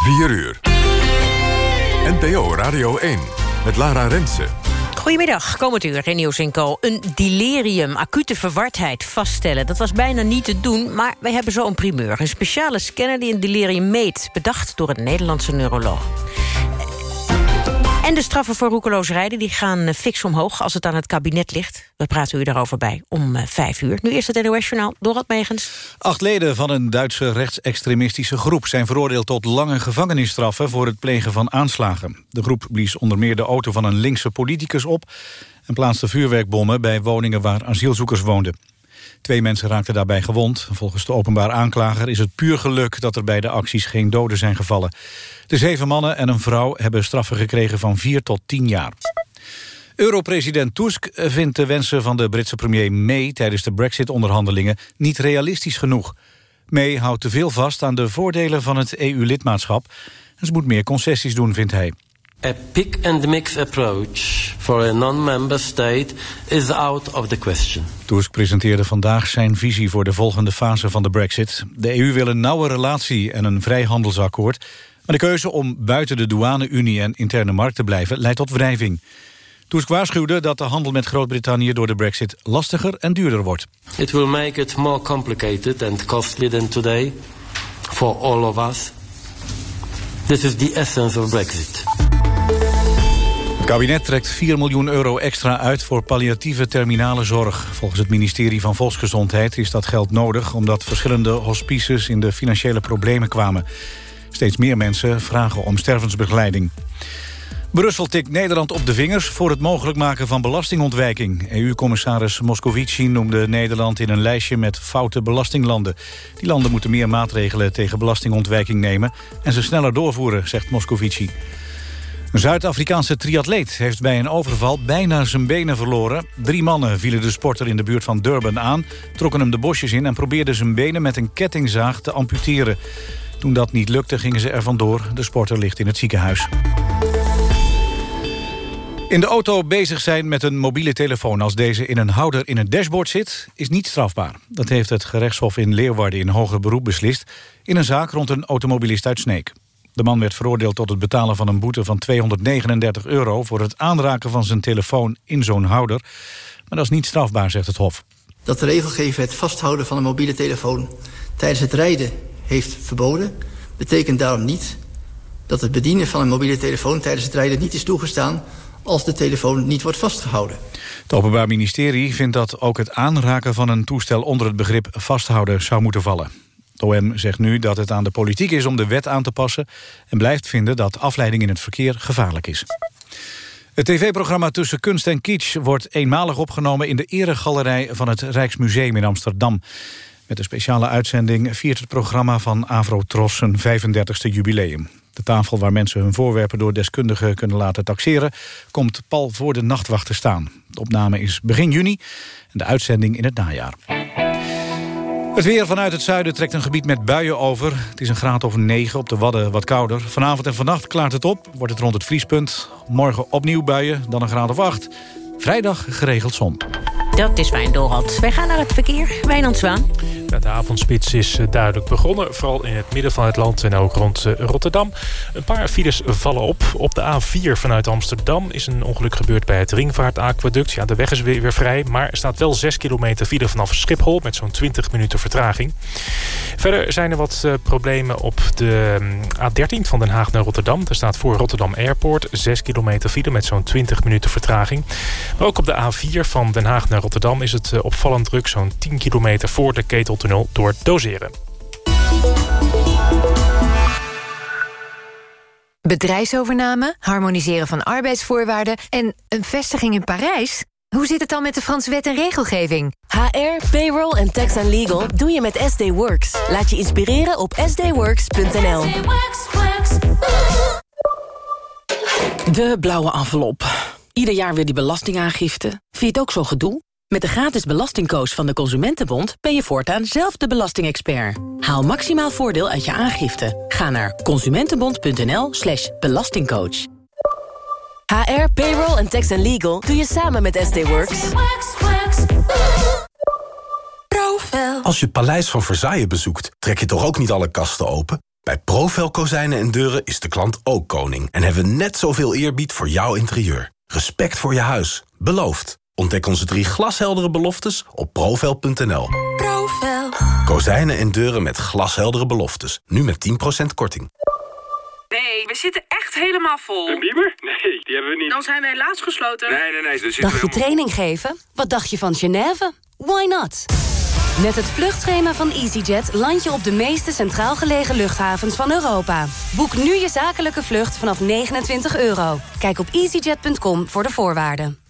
4 uur. NPO Radio 1 met Lara Rensen. Goedemiddag, komend uur in Nieuws Co. Een delirium, acute verwardheid vaststellen. Dat was bijna niet te doen, maar wij hebben zo een primeur. Een speciale scanner die een delirium meet. Bedacht door een Nederlandse neuroloog. En de straffen voor roekeloos rijden die gaan eh, fix omhoog als het aan het kabinet ligt. We praten u daarover bij om uh, vijf uur. Nu eerst het NOS-journaal, Dorot Megens. Acht leden van een Duitse rechtsextremistische groep... zijn veroordeeld tot lange gevangenisstraffen voor het plegen van aanslagen. De groep blies onder meer de auto van een linkse politicus op... en plaatste vuurwerkbommen bij woningen waar asielzoekers woonden. Twee mensen raakten daarbij gewond. Volgens de openbaar aanklager is het puur geluk dat er bij de acties geen doden zijn gevallen. De zeven mannen en een vrouw hebben straffen gekregen van vier tot tien jaar. Europresident Tusk vindt de wensen van de Britse premier May... tijdens de brexit-onderhandelingen niet realistisch genoeg. May houdt te veel vast aan de voordelen van het EU-lidmaatschap... en ze moet meer concessies doen, vindt hij. A pick and mix approach for a non-member state is out of the question. Tusk presenteerde vandaag zijn visie voor de volgende fase van de brexit. De EU wil een nauwe relatie en een vrijhandelsakkoord... maar de keuze om buiten de douane-unie en interne markt te blijven... leidt tot wrijving. Tusk waarschuwde dat de handel met Groot-Brittannië door de brexit lastiger en duurder wordt. It will make it more complicated and costly than today for all of us. This is the essence of brexit. Het kabinet trekt 4 miljoen euro extra uit voor palliatieve terminale zorg. Volgens het ministerie van Volksgezondheid is dat geld nodig... omdat verschillende hospices in de financiële problemen kwamen. Steeds meer mensen vragen om stervensbegeleiding. Brussel tikt Nederland op de vingers voor het mogelijk maken van belastingontwijking. EU-commissaris Moscovici noemde Nederland in een lijstje met foute belastinglanden. Die landen moeten meer maatregelen tegen belastingontwijking nemen... en ze sneller doorvoeren, zegt Moscovici. Een Zuid-Afrikaanse triatleet heeft bij een overval bijna zijn benen verloren. Drie mannen vielen de sporter in de buurt van Durban aan... trokken hem de bosjes in en probeerden zijn benen met een kettingzaag te amputeren. Toen dat niet lukte gingen ze er vandoor. De sporter ligt in het ziekenhuis. In de auto bezig zijn met een mobiele telefoon... als deze in een houder in het dashboard zit, is niet strafbaar. Dat heeft het gerechtshof in Leeuwarden in hoger beroep beslist... in een zaak rond een automobilist uit Sneek. De man werd veroordeeld tot het betalen van een boete van 239 euro... voor het aanraken van zijn telefoon in zo'n houder. Maar dat is niet strafbaar, zegt het Hof. Dat de regelgever het vasthouden van een mobiele telefoon... tijdens het rijden heeft verboden... betekent daarom niet dat het bedienen van een mobiele telefoon... tijdens het rijden niet is toegestaan als de telefoon niet wordt vastgehouden. Het Openbaar Ministerie vindt dat ook het aanraken van een toestel... onder het begrip vasthouden zou moeten vallen. Het OM zegt nu dat het aan de politiek is om de wet aan te passen... en blijft vinden dat afleiding in het verkeer gevaarlijk is. Het tv-programma Tussen Kunst en Kitsch wordt eenmalig opgenomen... in de eregalerij van het Rijksmuseum in Amsterdam. Met een speciale uitzending viert het programma van Avrotros zijn 35e jubileum. De tafel waar mensen hun voorwerpen door deskundigen kunnen laten taxeren... komt pal voor de nachtwacht te staan. De opname is begin juni en de uitzending in het najaar. Het weer vanuit het zuiden trekt een gebied met buien over. Het is een graad of 9, op de Wadden wat kouder. Vanavond en vannacht klaart het op, wordt het rond het vriespunt. Morgen opnieuw buien, dan een graad of 8. Vrijdag geregeld zon. Dat is fijn, Dorald. Wij gaan naar het verkeer. Wijnand Zwaan. De avondspits is eh, duidelijk begonnen. Vooral in het midden van het land en ook rond eh, Rotterdam. Een paar files vallen op. Op de A4 vanuit Amsterdam is een ongeluk gebeurd bij het Ringvaartaquaduct. Ja, de weg is weer, weer vrij, maar er staat wel 6 kilometer file vanaf Schiphol... met zo'n 20 minuten vertraging. Verder zijn er wat uh, problemen op de A13 van Den Haag naar Rotterdam. Er staat voor Rotterdam Airport 6 kilometer file met zo'n 20 minuten vertraging. Maar ook op de A4 van Den Haag naar Rotterdam is het opvallend druk... zo'n 10 kilometer voor de ketel door doseren. Bedrijfsovername, harmoniseren van arbeidsvoorwaarden en een vestiging in Parijs? Hoe zit het dan met de Franse wet en regelgeving? HR, payroll en tax and legal doe je met SD Works. Laat je inspireren op sdworks.nl. De blauwe envelop. Ieder jaar weer die belastingaangifte. Vind je het ook zo gedoe? Met de gratis belastingcoach van de Consumentenbond ben je voortaan zelf de belastingexpert. Haal maximaal voordeel uit je aangifte. Ga naar consumentenbond.nl slash belastingcoach. HR, payroll en tax and legal doe je samen met SD Works. Als je het Paleis van Versailles bezoekt, trek je toch ook niet alle kasten open? Bij Profel Kozijnen en Deuren is de klant ook koning... en hebben we net zoveel eerbied voor jouw interieur. Respect voor je huis. Beloofd. Ontdek onze drie glasheldere beloftes op profel.nl. Profel. Kozijnen en deuren met glasheldere beloftes. Nu met 10% korting. Nee, we zitten echt helemaal vol. Een bieber? Nee, die hebben we niet. Dan zijn we helaas gesloten. Nee, nee, nee. Dus Dacht je training geven? Wat dacht je van Genève? Why not? Met het vluchtschema van EasyJet land je op de meeste centraal gelegen luchthavens van Europa. Boek nu je zakelijke vlucht vanaf 29 euro. Kijk op easyjet.com voor de voorwaarden.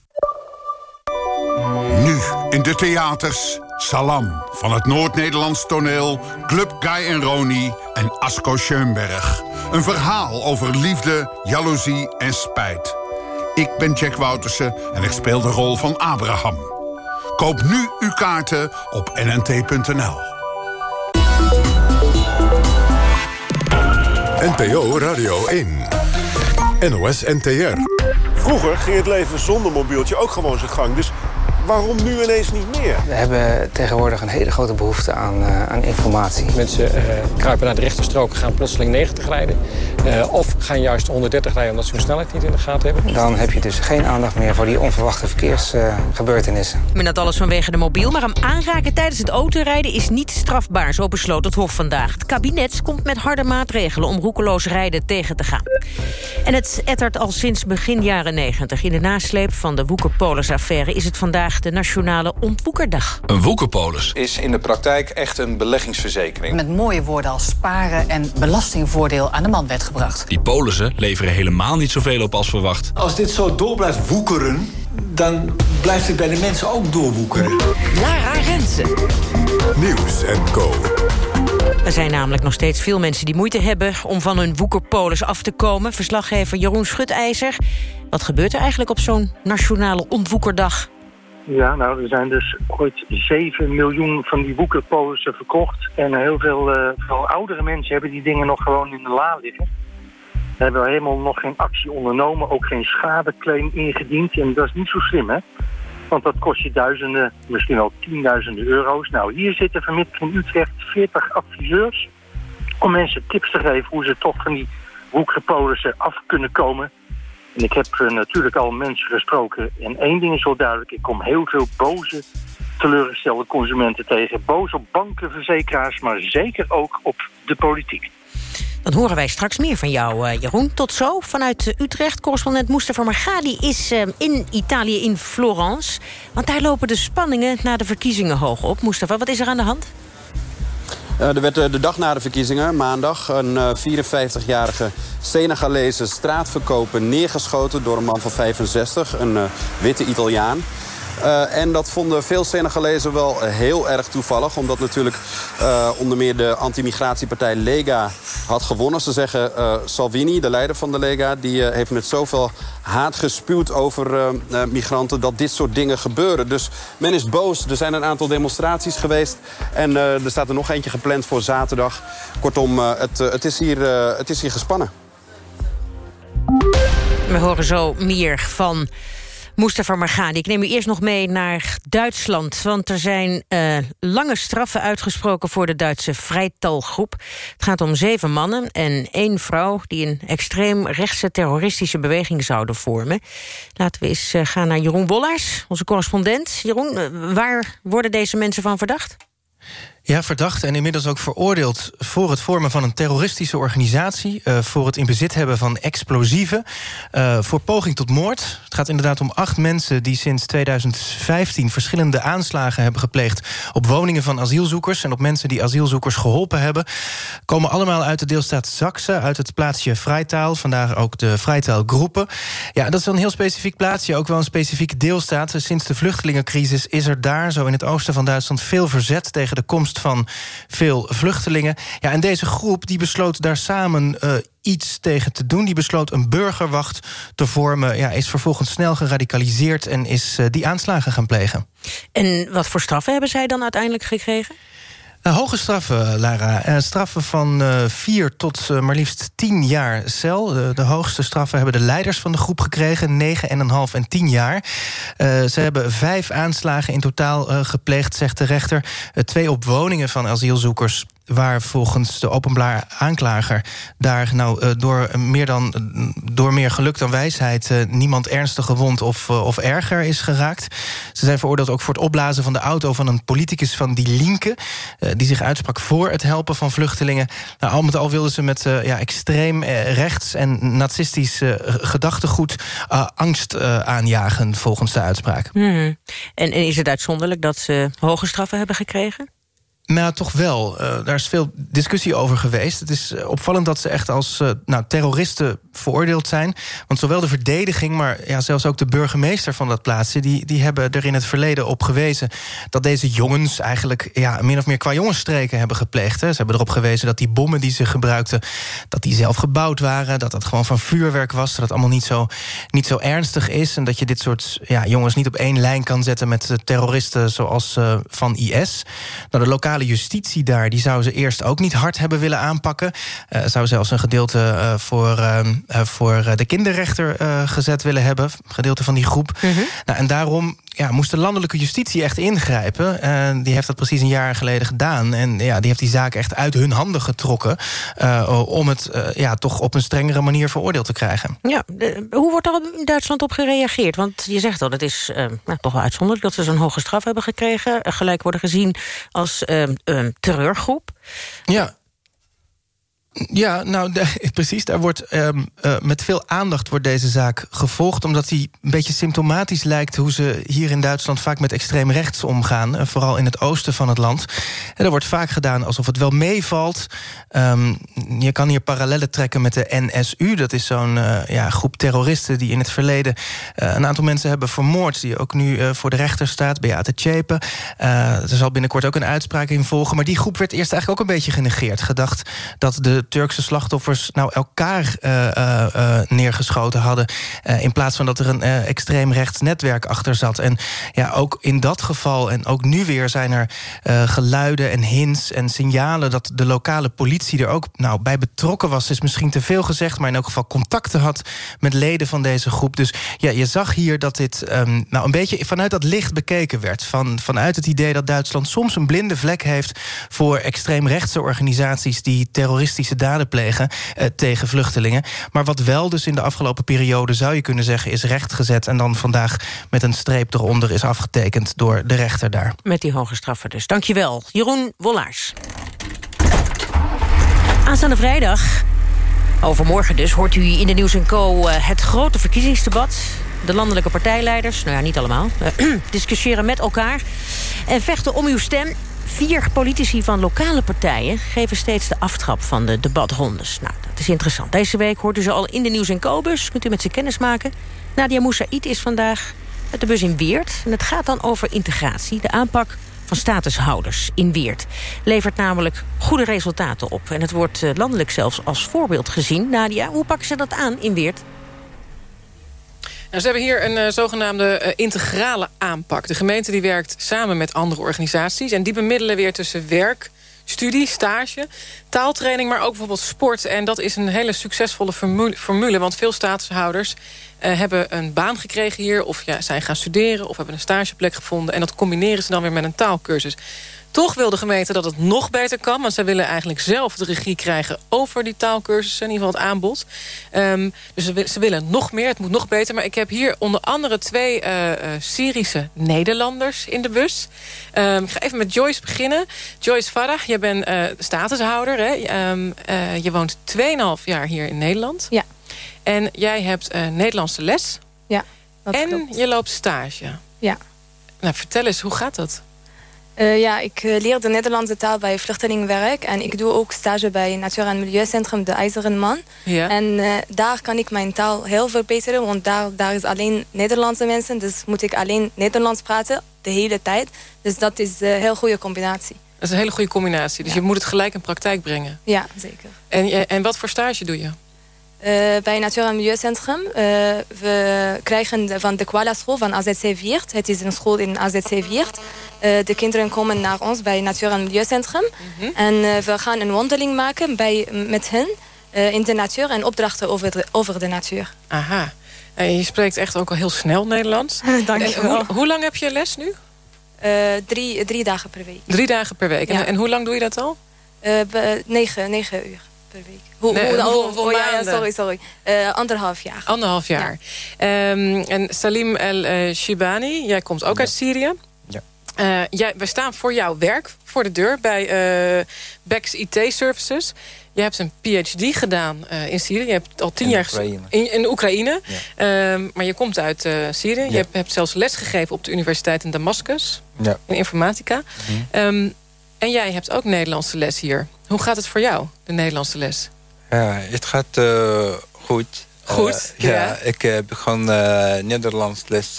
In de theaters Salam van het Noord-Nederlands toneel... Club Guy en Roni en Asko Schoenberg. Een verhaal over liefde, jaloezie en spijt. Ik ben Jack Woutersen en ik speel de rol van Abraham. Koop nu uw kaarten op nnt.nl. NPO Radio 1. NOS NTR. Vroeger ging het leven zonder mobieltje ook gewoon zijn gang. Dus waarom nu ineens niet meer? We hebben tegenwoordig een hele grote behoefte aan, uh, aan informatie. Mensen uh, kruipen naar de rechterstrook, gaan plotseling 90 rijden. Uh, of gaan juist 130 rijden omdat ze hun snelheid niet in de gaten hebben. Dan heb je dus geen aandacht meer voor die onverwachte verkeersgebeurtenissen. Maar dat alles vanwege de mobiel, maar hem aanraken tijdens het autorijden is niet strafbaar. Zo besloot het Hof vandaag. Het kabinet komt met harde maatregelen om roekeloos rijden tegen te gaan. En het ettert al sinds begin jaren 90. In de nasleep van de Woekerpolis-affaire is het vandaag de Nationale Ontwoekerdag. Een woekerpolis is in de praktijk echt een beleggingsverzekering. Met mooie woorden als sparen en belastingvoordeel aan de man werd gebracht. Die polissen leveren helemaal niet zoveel op als verwacht. Als dit zo door blijft woekeren, dan blijft het bij de mensen ook doorwoekeren. Lara Rensen. Nieuws en Co. Er zijn namelijk nog steeds veel mensen die moeite hebben... om van hun woekerpolis af te komen. Verslaggever Jeroen Schutijzer. Wat gebeurt er eigenlijk op zo'n nationale ontwoekerdag? Ja, nou, er zijn dus ooit 7 miljoen van die woekerpolissen verkocht. En heel veel, uh, oudere mensen hebben die dingen nog gewoon in de la liggen. We hebben helemaal nog geen actie ondernomen, ook geen schadeclaim ingediend. En dat is niet zo slim, hè? Want dat kost je duizenden, misschien wel tienduizenden euro's. Nou, hier zitten vanmiddag in Utrecht 40 adviseurs... om mensen tips te geven hoe ze toch van die woekerpolissen af kunnen komen... En ik heb uh, natuurlijk al mensen gesproken. En één ding is wel duidelijk. Ik kom heel veel boze, teleurgestelde consumenten tegen. Boos op banken, verzekeraars, maar zeker ook op de politiek. Dan horen wij straks meer van jou, uh, Jeroen. Tot zo, vanuit Utrecht. Correspondent Mustafa Margadi is uh, in Italië, in Florence. Want daar lopen de spanningen na de verkiezingen hoog op. Mustafa, wat is er aan de hand? Uh, er werd uh, de dag na de verkiezingen, maandag, een uh, 54-jarige Senegalese straatverkoper neergeschoten door een man van 65, een witte Italiaan. Uh, en dat vonden veel Senegalezen wel heel erg toevallig. Omdat natuurlijk uh, onder meer de anti-migratiepartij Lega had gewonnen. Ze zeggen uh, Salvini, de leider van de Lega... die heeft met zoveel haat gespuwd over migranten... dat dit soort dingen gebeuren. Dus men is boos. Er zijn een aantal demonstraties geweest. En er staat er nog eentje gepland voor zaterdag. Kortom, het, het, is, hier, het is hier gespannen. We horen zo meer van... Mustafa Margadi. Ik neem u eerst nog mee naar Duitsland. Want er zijn uh, lange straffen uitgesproken voor de Duitse vrijtalgroep. Het gaat om zeven mannen en één vrouw... die een extreem rechtse terroristische beweging zouden vormen. Laten we eens uh, gaan naar Jeroen Wollaars, onze correspondent. Jeroen, uh, waar worden deze mensen van verdacht? Ja, verdacht en inmiddels ook veroordeeld voor het vormen van een terroristische organisatie... Uh, voor het in bezit hebben van explosieven, uh, voor poging tot moord. Het gaat inderdaad om acht mensen die sinds 2015... verschillende aanslagen hebben gepleegd op woningen van asielzoekers... en op mensen die asielzoekers geholpen hebben. Komen allemaal uit de deelstaat Zaksen, uit het plaatsje Freitaal. Vandaar ook de Freitaalgroepen. Ja, dat is een heel specifiek plaatsje, ook wel een specifieke deelstaat. Sinds de vluchtelingencrisis is er daar, zo in het oosten van Duitsland... veel verzet tegen de komst van veel vluchtelingen. Ja, en deze groep die besloot daar samen uh, iets tegen te doen. Die besloot een burgerwacht te vormen. Ja, is vervolgens snel geradicaliseerd en is uh, die aanslagen gaan plegen. En wat voor straffen hebben zij dan uiteindelijk gekregen? Uh, hoge straffen, Lara. Uh, straffen van vier tot maar liefst tien jaar cel. de hoogste straffen hebben de leiders van de groep gekregen. Negen en een half en tien jaar. ze hebben vijf aanslagen in totaal gepleegd, zegt de rechter. twee op woningen van asielzoekers waar volgens de openbaar aanklager... daar nou uh, door, meer dan, door meer geluk dan wijsheid... Uh, niemand ernstig gewond of, uh, of erger is geraakt. Ze zijn veroordeeld ook voor het opblazen van de auto... van een politicus van Die Linke... die zich uitsprak voor het helpen van vluchtelingen. Nou, al met al wilden ze met ja, extreem rechts en nazistisch gedachtegoed... angst aanjagen, volgens de uitspraak. -hmm. en, en is het uitzonderlijk dat ze hoge straffen hebben gekregen? Nou, toch wel. Uh, daar is veel discussie over geweest. Het is opvallend dat ze echt als uh, nou, terroristen veroordeeld zijn. Want zowel de verdediging, maar ja, zelfs ook de burgemeester van dat plaatsje... Die, die hebben er in het verleden op gewezen... dat deze jongens eigenlijk ja, min of meer qua jongensstreken hebben gepleegd. Hè. Ze hebben erop gewezen dat die bommen die ze gebruikten... dat die zelf gebouwd waren, dat dat gewoon van vuurwerk was... dat het allemaal niet zo, niet zo ernstig is... en dat je dit soort ja, jongens niet op één lijn kan zetten... met terroristen zoals van IS. Nou, de lokale justitie daar, die zou ze eerst ook niet hard hebben willen aanpakken. Uh, zou zelfs een gedeelte uh, voor, uh, voor de kinderrechter gezet willen hebben. Gedeelte van die groep. -hmm. nou, en daarom ja, moest de landelijke justitie echt ingrijpen. Uh, die heeft dat precies een jaar geleden gedaan. En ja, die heeft die zaak echt uit hun handen getrokken... Uh, om het uh, ja, toch op een strengere manier veroordeeld te krijgen. Ja, hoe wordt er in Duitsland op gereageerd? Want je zegt al, het is nou, toch wel uitzonderlijk... dat ze zo'n hoge straf hebben gekregen. gelijk worden gezien als terreurgroep. Ja, ja, nou, de, precies. Daar wordt um, uh, met veel aandacht wordt deze zaak gevolgd... omdat die een beetje symptomatisch lijkt... hoe ze hier in Duitsland vaak met extreem rechts omgaan. Uh, vooral in het oosten van het land. En er wordt vaak gedaan alsof het wel meevalt. Um, je kan hier parallellen trekken met de NSU. Dat is zo'n uh, ja, groep terroristen die in het verleden... een aantal mensen hebben vermoord... die ook nu voor de rechter staat, Beate Tjepe. er zal binnenkort ook een uitspraak in volgen. Maar die groep werd eerst eigenlijk ook een beetje genegeerd. Gedacht dat de Turkse slachtoffers nou elkaar uh, uh, neergeschoten hadden... in plaats van dat er een extreem rechts netwerk achter zat. En ja, ook in dat geval en ook nu weer zijn er geluiden en hints en signalen... dat de lokale politie er ook nou, bij betrokken was. is misschien te veel gezegd, maar in elk geval contacten had... met leden van deze groep. Dus ja, je zag hier dat dit um, nou, een beetje vanuit dat licht bekeken werd. Van, vanuit het idee dat Duitsland soms een blinde vlek heeft... voor extreemrechtse organisaties die terroristische daden plegen uh, tegen vluchtelingen. Maar wat wel dus in de afgelopen periode zou je kunnen zeggen is rechtgezet... en dan vandaag met een streep eronder is afgetekend door de rechter daar. Met die hoge straffen dus. Dankjewel. Jeroen Wollaars. Aanstaande vrijdag, overmorgen dus, hoort u in de Nieuws Co... Uh, het grote verkiezingsdebat. De landelijke partijleiders, nou ja, niet allemaal... Uh, discussiëren met elkaar en vechten om uw stem Vier politici van lokale partijen geven steeds de aftrap van de debatrondes. Nou, dat is interessant. Deze week hoort u ze al in de Nieuws- en Co-bus. Kunt u met ze kennis maken. Nadia Moussaïd is vandaag met de bus in Weert. En het gaat dan over integratie, de aanpak van statushouders in Weert. Levert namelijk goede resultaten op. En het wordt landelijk zelfs als voorbeeld gezien. Nadia, hoe pakken ze dat aan in Weert? Nou, ze hebben hier een uh, zogenaamde uh, integrale aanpak. De gemeente die werkt samen met andere organisaties... en die bemiddelen weer tussen werk, studie, stage, taaltraining... maar ook bijvoorbeeld sport. En dat is een hele succesvolle formule... want veel statushouders uh, hebben een baan gekregen hier... of ja, zijn gaan studeren of hebben een stageplek gevonden... en dat combineren ze dan weer met een taalkursus. Toch wil de gemeente dat het nog beter kan. Want zij willen eigenlijk zelf de regie krijgen over die taalkursussen. In ieder geval het aanbod. Um, dus ze, ze, willen nog meer. Het moet nog beter. Maar ik heb hier onder andere twee uh, uh, Syrische Nederlanders in de bus. Um, ik ga even met Joyce beginnen. Joyce Farah, jij bent uh, statushouder. Hè? Um, je woont 2,5 jaar hier in Nederland. Ja. En jij hebt Nederlandse les. Ja, En klopt. je loopt stage. Ja. Nou, vertel eens, hoe gaat dat? Uh, ja, ik uh, leer de Nederlandse taal bij Vluchtelingenwerk. En ik doe ook stage bij Natuur- en Milieucentrum De IJzeren Man. Ja. En uh, daar kan ik mijn taal heel verbeteren. Want daar, daar is alleen Nederlandse mensen. Dus moet ik alleen Nederlands praten de hele tijd. Dus dat is een heel goede combinatie. Dat is een hele goede combinatie. Dus ja. je moet het gelijk in praktijk brengen. Ja, zeker. En, en wat voor stage doe je? Uh, bij Natuur- en Milieucentrum. Uh, we krijgen van de Kuala School van AZC Viert. Het is een school in AZC Viert. Uh, de kinderen komen naar ons bij Natuur- en Milieucentrum. Mm -hmm. En we gaan een wandeling maken bij, met hen in de natuur... en opdrachten over de, over de natuur. Aha. En je spreekt echt ook al heel snel Nederlands. Dank je wel. Hoe, hoe, lang heb je les nu? drie, drie dagen per week. Drie dagen per week. Ja. En, en hoe lang doe je dat al? Eh, be- negen, negen uur per week. Hoe, Nee, hoe, hoeveel- oh, hoeveel oh, ja, maanden? sorry, sorry. Eh, anderhalf jaar. Anderhalf jaar. Ehm, en Salim El eh, Shibani, jij komt ook uit Syrië. Ja. Eh, jij, we staan voor jouw werk voor de deur bij eh Bex IT Services. Je hebt een PhD gedaan eh, in Syrië. Je hebt al tien In jaar Oekraïne. in, in Oekraïne. Ehm, maar je komt uit eh, Syrië. Je hebt, hebt zelfs les gegeven op de universiteit in Damascus. Ja. In informatica. Mhm. Ehm, en jij hebt ook Nederlandse les hier. Hoe gaat het voor jou, de Nederlandse les? Ja, het gaat eh, goed. Goed, Eh, ja. ja. ik eh, begon Nederlands les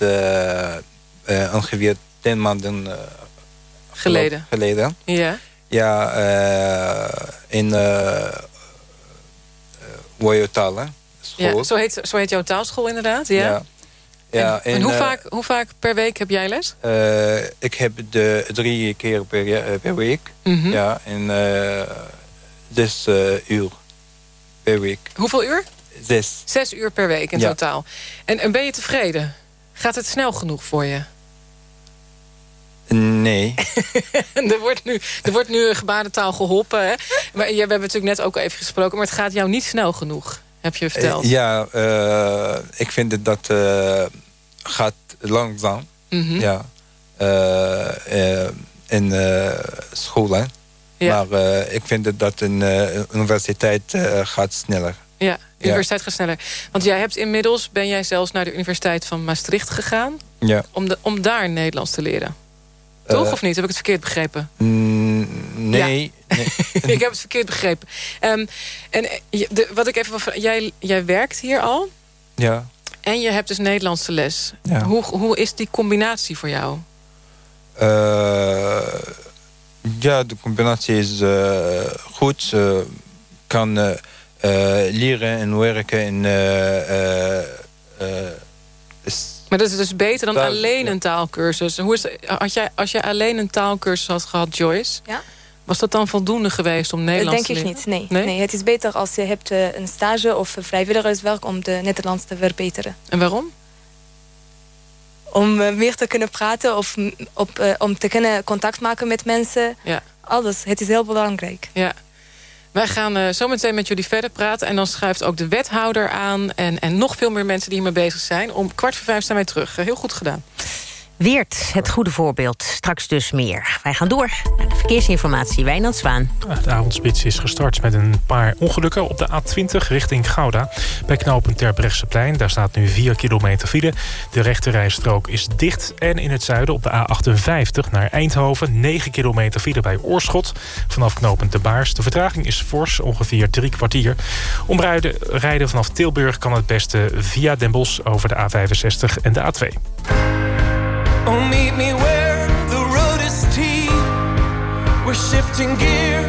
ongeveer tien maanden Geleden. geleden. Ja. Ja, in uh, Woyotala school. Ja, zo, heet, zo heet jouw taalschool inderdaad. Ja. Ja. Ja, en, hoe, vaak, hoe vaak per week heb jij les? Ik heb de drie keer per, per week. Mhm. Ja, en eh, zes uur per week. Hoeveel uur? Zes. Zes uur per week in Ja. totaal. En, en ben je tevreden? Gaat het snel genoeg voor je? Nee. er, wordt nu, er wordt nu gebarentaal geholpen. Hè? Maar we hebben natuurlijk net ook even gesproken. Maar het gaat jou niet snel genoeg, heb je verteld. Eh, ja, eh, ik vind het dat uh, gaat langzaam. Mhm. Ja. Uh, in scholen. Ja. Maar ik vind het dat een universiteit gaat sneller. Ja, de universiteit gaat sneller. Want jij hebt inmiddels, ben jij zelfs naar de Universiteit van Maastricht gegaan... Ja. om, de, om daar Nederlands te leren. Toch of niet? Heb ik het verkeerd begrepen? Mm, nee. Ja. nee. ik heb het verkeerd begrepen. Um, en de, wat ik even wil jij, jij werkt hier al. Ja. En je hebt dus Nederlandse les. Ja. Hoe, hoe is die combinatie voor jou? Uh, ja, de combinatie is uh, goed. Je kan uh, leren en werken en maar dat is dus beter dan alleen een taalkursus. Hoe is, had jij, als jij alleen een taalkursus had gehad, Joyce... Ja? was dat dan voldoende geweest om Nederlands Denk te ik leren? niet, nee. nee. Het is beter als je hebt een stage of vrijwilligerswerk... om de Nederlands te verbeteren. En waarom? Om meer te kunnen praten of op, om te kunnen contact maken met mensen. Ja. Alles, het is heel belangrijk. Ja. Wij gaan uh, zo meteen met jullie verder praten. En dan schuift ook de wethouder aan. En, en nog veel meer mensen die hiermee bezig zijn. Om kwart voor vijf zijn wij terug. Uh, heel goed gedaan. Weert, het goede voorbeeld. Straks dus meer. Wij gaan door naar de verkeersinformatie. Wijnand Zwaan. De avondspits is gestart met een paar ongelukken op de A20 richting Gouda. Bij knooppunt Terbrechtseplein, daar staat nu 4 kilometer file. De rechterrijstrook is dicht. En in het zuiden op de A58 naar Eindhoven... 9 kilometer file bij Oorschot. Vanaf knooppunt De Baars. De vertraging is fors, ongeveer drie kwartier. Om rijden, rijden vanaf Tilburg kan het beste via Den Bosch... over de A65 en de A2. Meet me where the road is steep. We're shifting gears,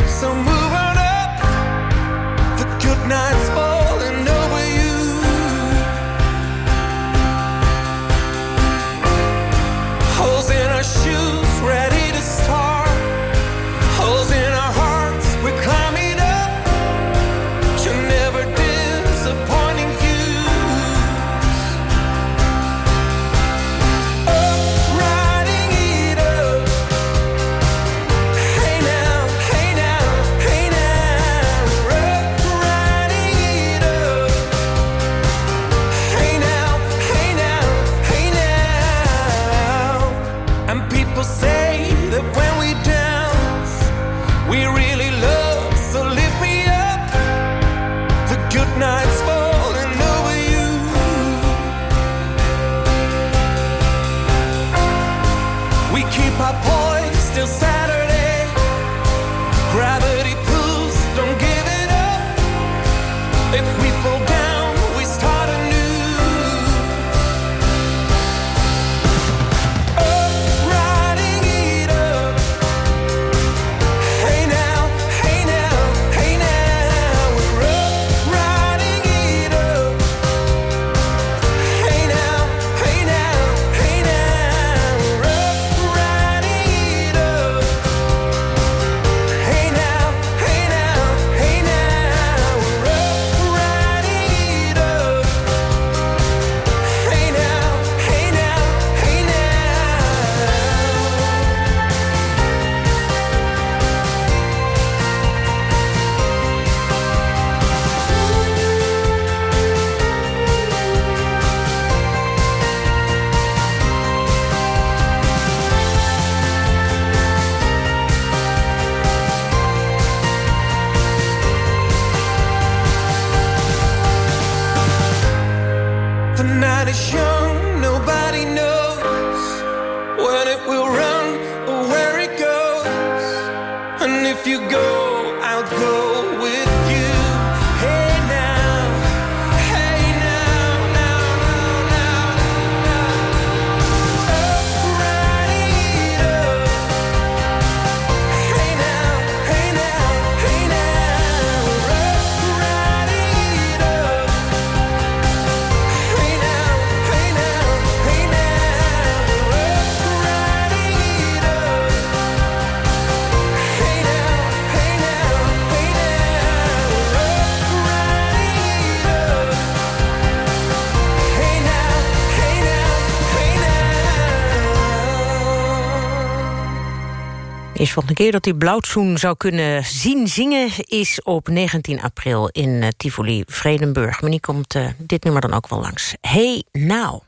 volgende keer dat hij Blauwtsoen zou kunnen zien zingen... is op 19 april in eh, Tivoli, Vredenburg. Maar die komt eh, dit nummer dan ook wel langs. Hey now.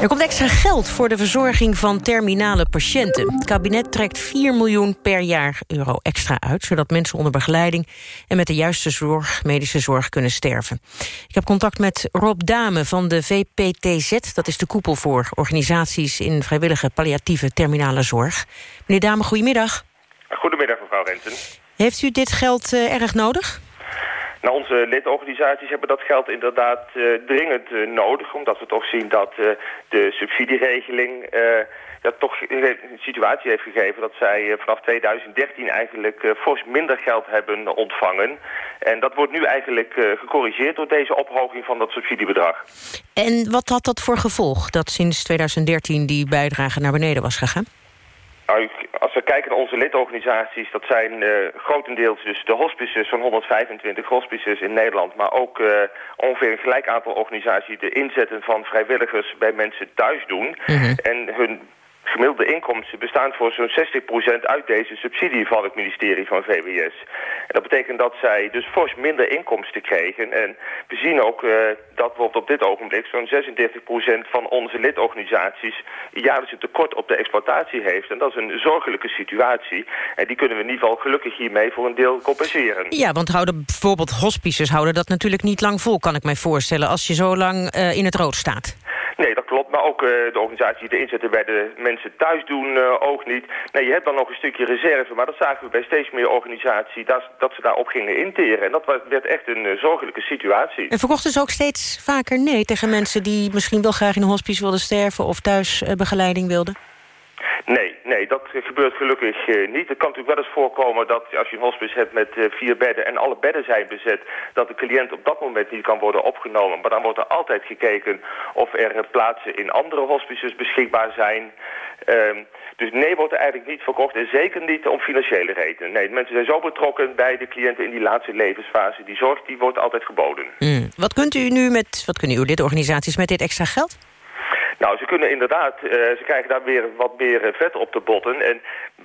Er komt extra geld voor de verzorging van terminale patiënten. Het kabinet trekt 4 miljoen per jaar euro extra uit... zodat mensen onder begeleiding en met de juiste zorg, medische zorg kunnen sterven. Ik heb contact met Rob Dame van de VPTZ. Dat is de koepel voor organisaties in vrijwillige palliatieve terminale zorg. Meneer Dame, goedemiddag. Goedemiddag, mevrouw Renten. Heeft u dit geld eh, erg nodig? Nou, onze lidorganisaties hebben dat geld inderdaad eh, dringend eh, nodig... omdat we toch zien dat eh, de subsidieregeling ja, toch een situatie heeft gegeven... dat zij vanaf 2013 eigenlijk fors minder geld hebben ontvangen. En dat wordt nu eigenlijk gecorrigeerd door deze ophoging van dat subsidiebedrag. En wat had dat voor gevolg dat sinds 2013 die bijdrage naar beneden was gegaan? Nou, als we kijken naar onze lidorganisaties, dat zijn eh, grotendeels dus de hospices, zo'n 125 hospices in Nederland, maar ook eh, ongeveer een gelijk aantal organisaties die de inzetten van vrijwilligers bij mensen thuis doen. En hun gemiddelde inkomsten bestaan voor zo'n 60% uit deze subsidie van het ministerie van VWS. En dat betekent dat zij dus fors minder inkomsten kregen. En we zien ook eh, dat we op dit ogenblik zo'n 36% van onze lidorganisaties jaarlijks een tekort op de exploitatie heeft. En dat is een zorgelijke situatie. En die kunnen we in ieder geval gelukkig hiermee voor een deel compenseren. Ja, want houden bijvoorbeeld hospices houden dat natuurlijk niet lang vol, kan ik mij voorstellen, als je zo lang eh, in het rood staat. Nee, dat klopt. Maar ook eh, de organisaties die inzetten bij de mensen thuis doen eh, ook niet. Nee, je hebt dan nog een stukje reserve. Maar dat zagen we bij steeds meer organisaties dat, dat ze daarop gingen interen. En dat werd echt een eh, zorgelijke situatie. En verkochten ze ook steeds vaker nee tegen mensen die misschien wel graag in een hospice wilden sterven of thuis begeleiding wilden? Nee, nee, dat gebeurt gelukkig eh, niet. Het kan natuurlijk wel eens voorkomen dat als je een hospice hebt met eh, vier bedden en alle bedden zijn bezet, dat de cliënt op dat moment niet kan worden opgenomen. Maar dan wordt er altijd gekeken of er eh, plaatsen in andere hospices beschikbaar zijn. Ehm, dus nee wordt er eigenlijk niet verkocht en zeker niet om financiële redenen. Nee, mensen zijn zo betrokken bij de cliënten in die laatste levensfase. Die zorg die wordt altijd geboden. Hmm. Wat kunt u nu met, wat kunnen uw lidorganisaties met dit extra geld? Nou, ze kunnen inderdaad, eh, ze krijgen daar weer wat meer eh, vet op de botten. En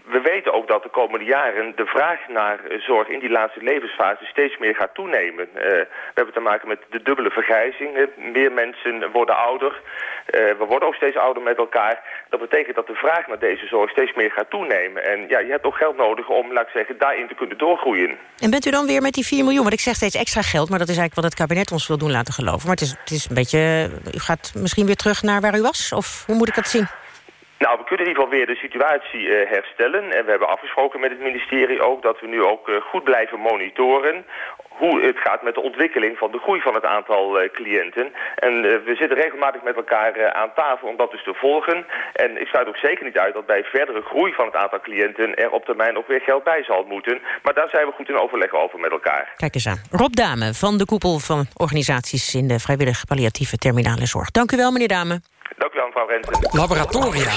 we weten ook dat de komende jaren de vraag naar eh, zorg in die laatste levensfase steeds meer gaat toenemen. We hebben te maken met de dubbele vergrijzing. Meer mensen worden ouder. We worden ook steeds ouder met elkaar. Dat betekent dat de vraag naar deze zorg steeds meer gaat toenemen. En ja, je hebt ook geld nodig om, laat ik zeggen, daarin te kunnen doorgroeien. En bent u dan weer met die 4 miljoen? Want ik zeg steeds extra geld, maar dat is eigenlijk wat het kabinet ons wil doen laten geloven. Maar het is, het is een beetje, u gaat misschien weer terug naar waar u was? Of hoe moet ik dat zien? Nou, we kunnen in ieder geval weer de situatie eh, herstellen. En we hebben afgesproken met het ministerie ook dat we nu ook eh, goed blijven monitoren hoe het gaat met de ontwikkeling van de groei van het aantal eh, cliënten. En we zitten regelmatig met elkaar aan tafel om dat dus te volgen. En ik sluit ook zeker niet uit dat bij verdere groei van het aantal cliënten er op termijn ook weer geld bij zal moeten. Maar daar zijn we goed in overleg over met elkaar. Kijk eens aan. Rob Dame van de koepel van organisaties in de vrijwillige palliatieve terminale zorg. Dank u wel, meneer Dame. Mevrouw. Laboratoria.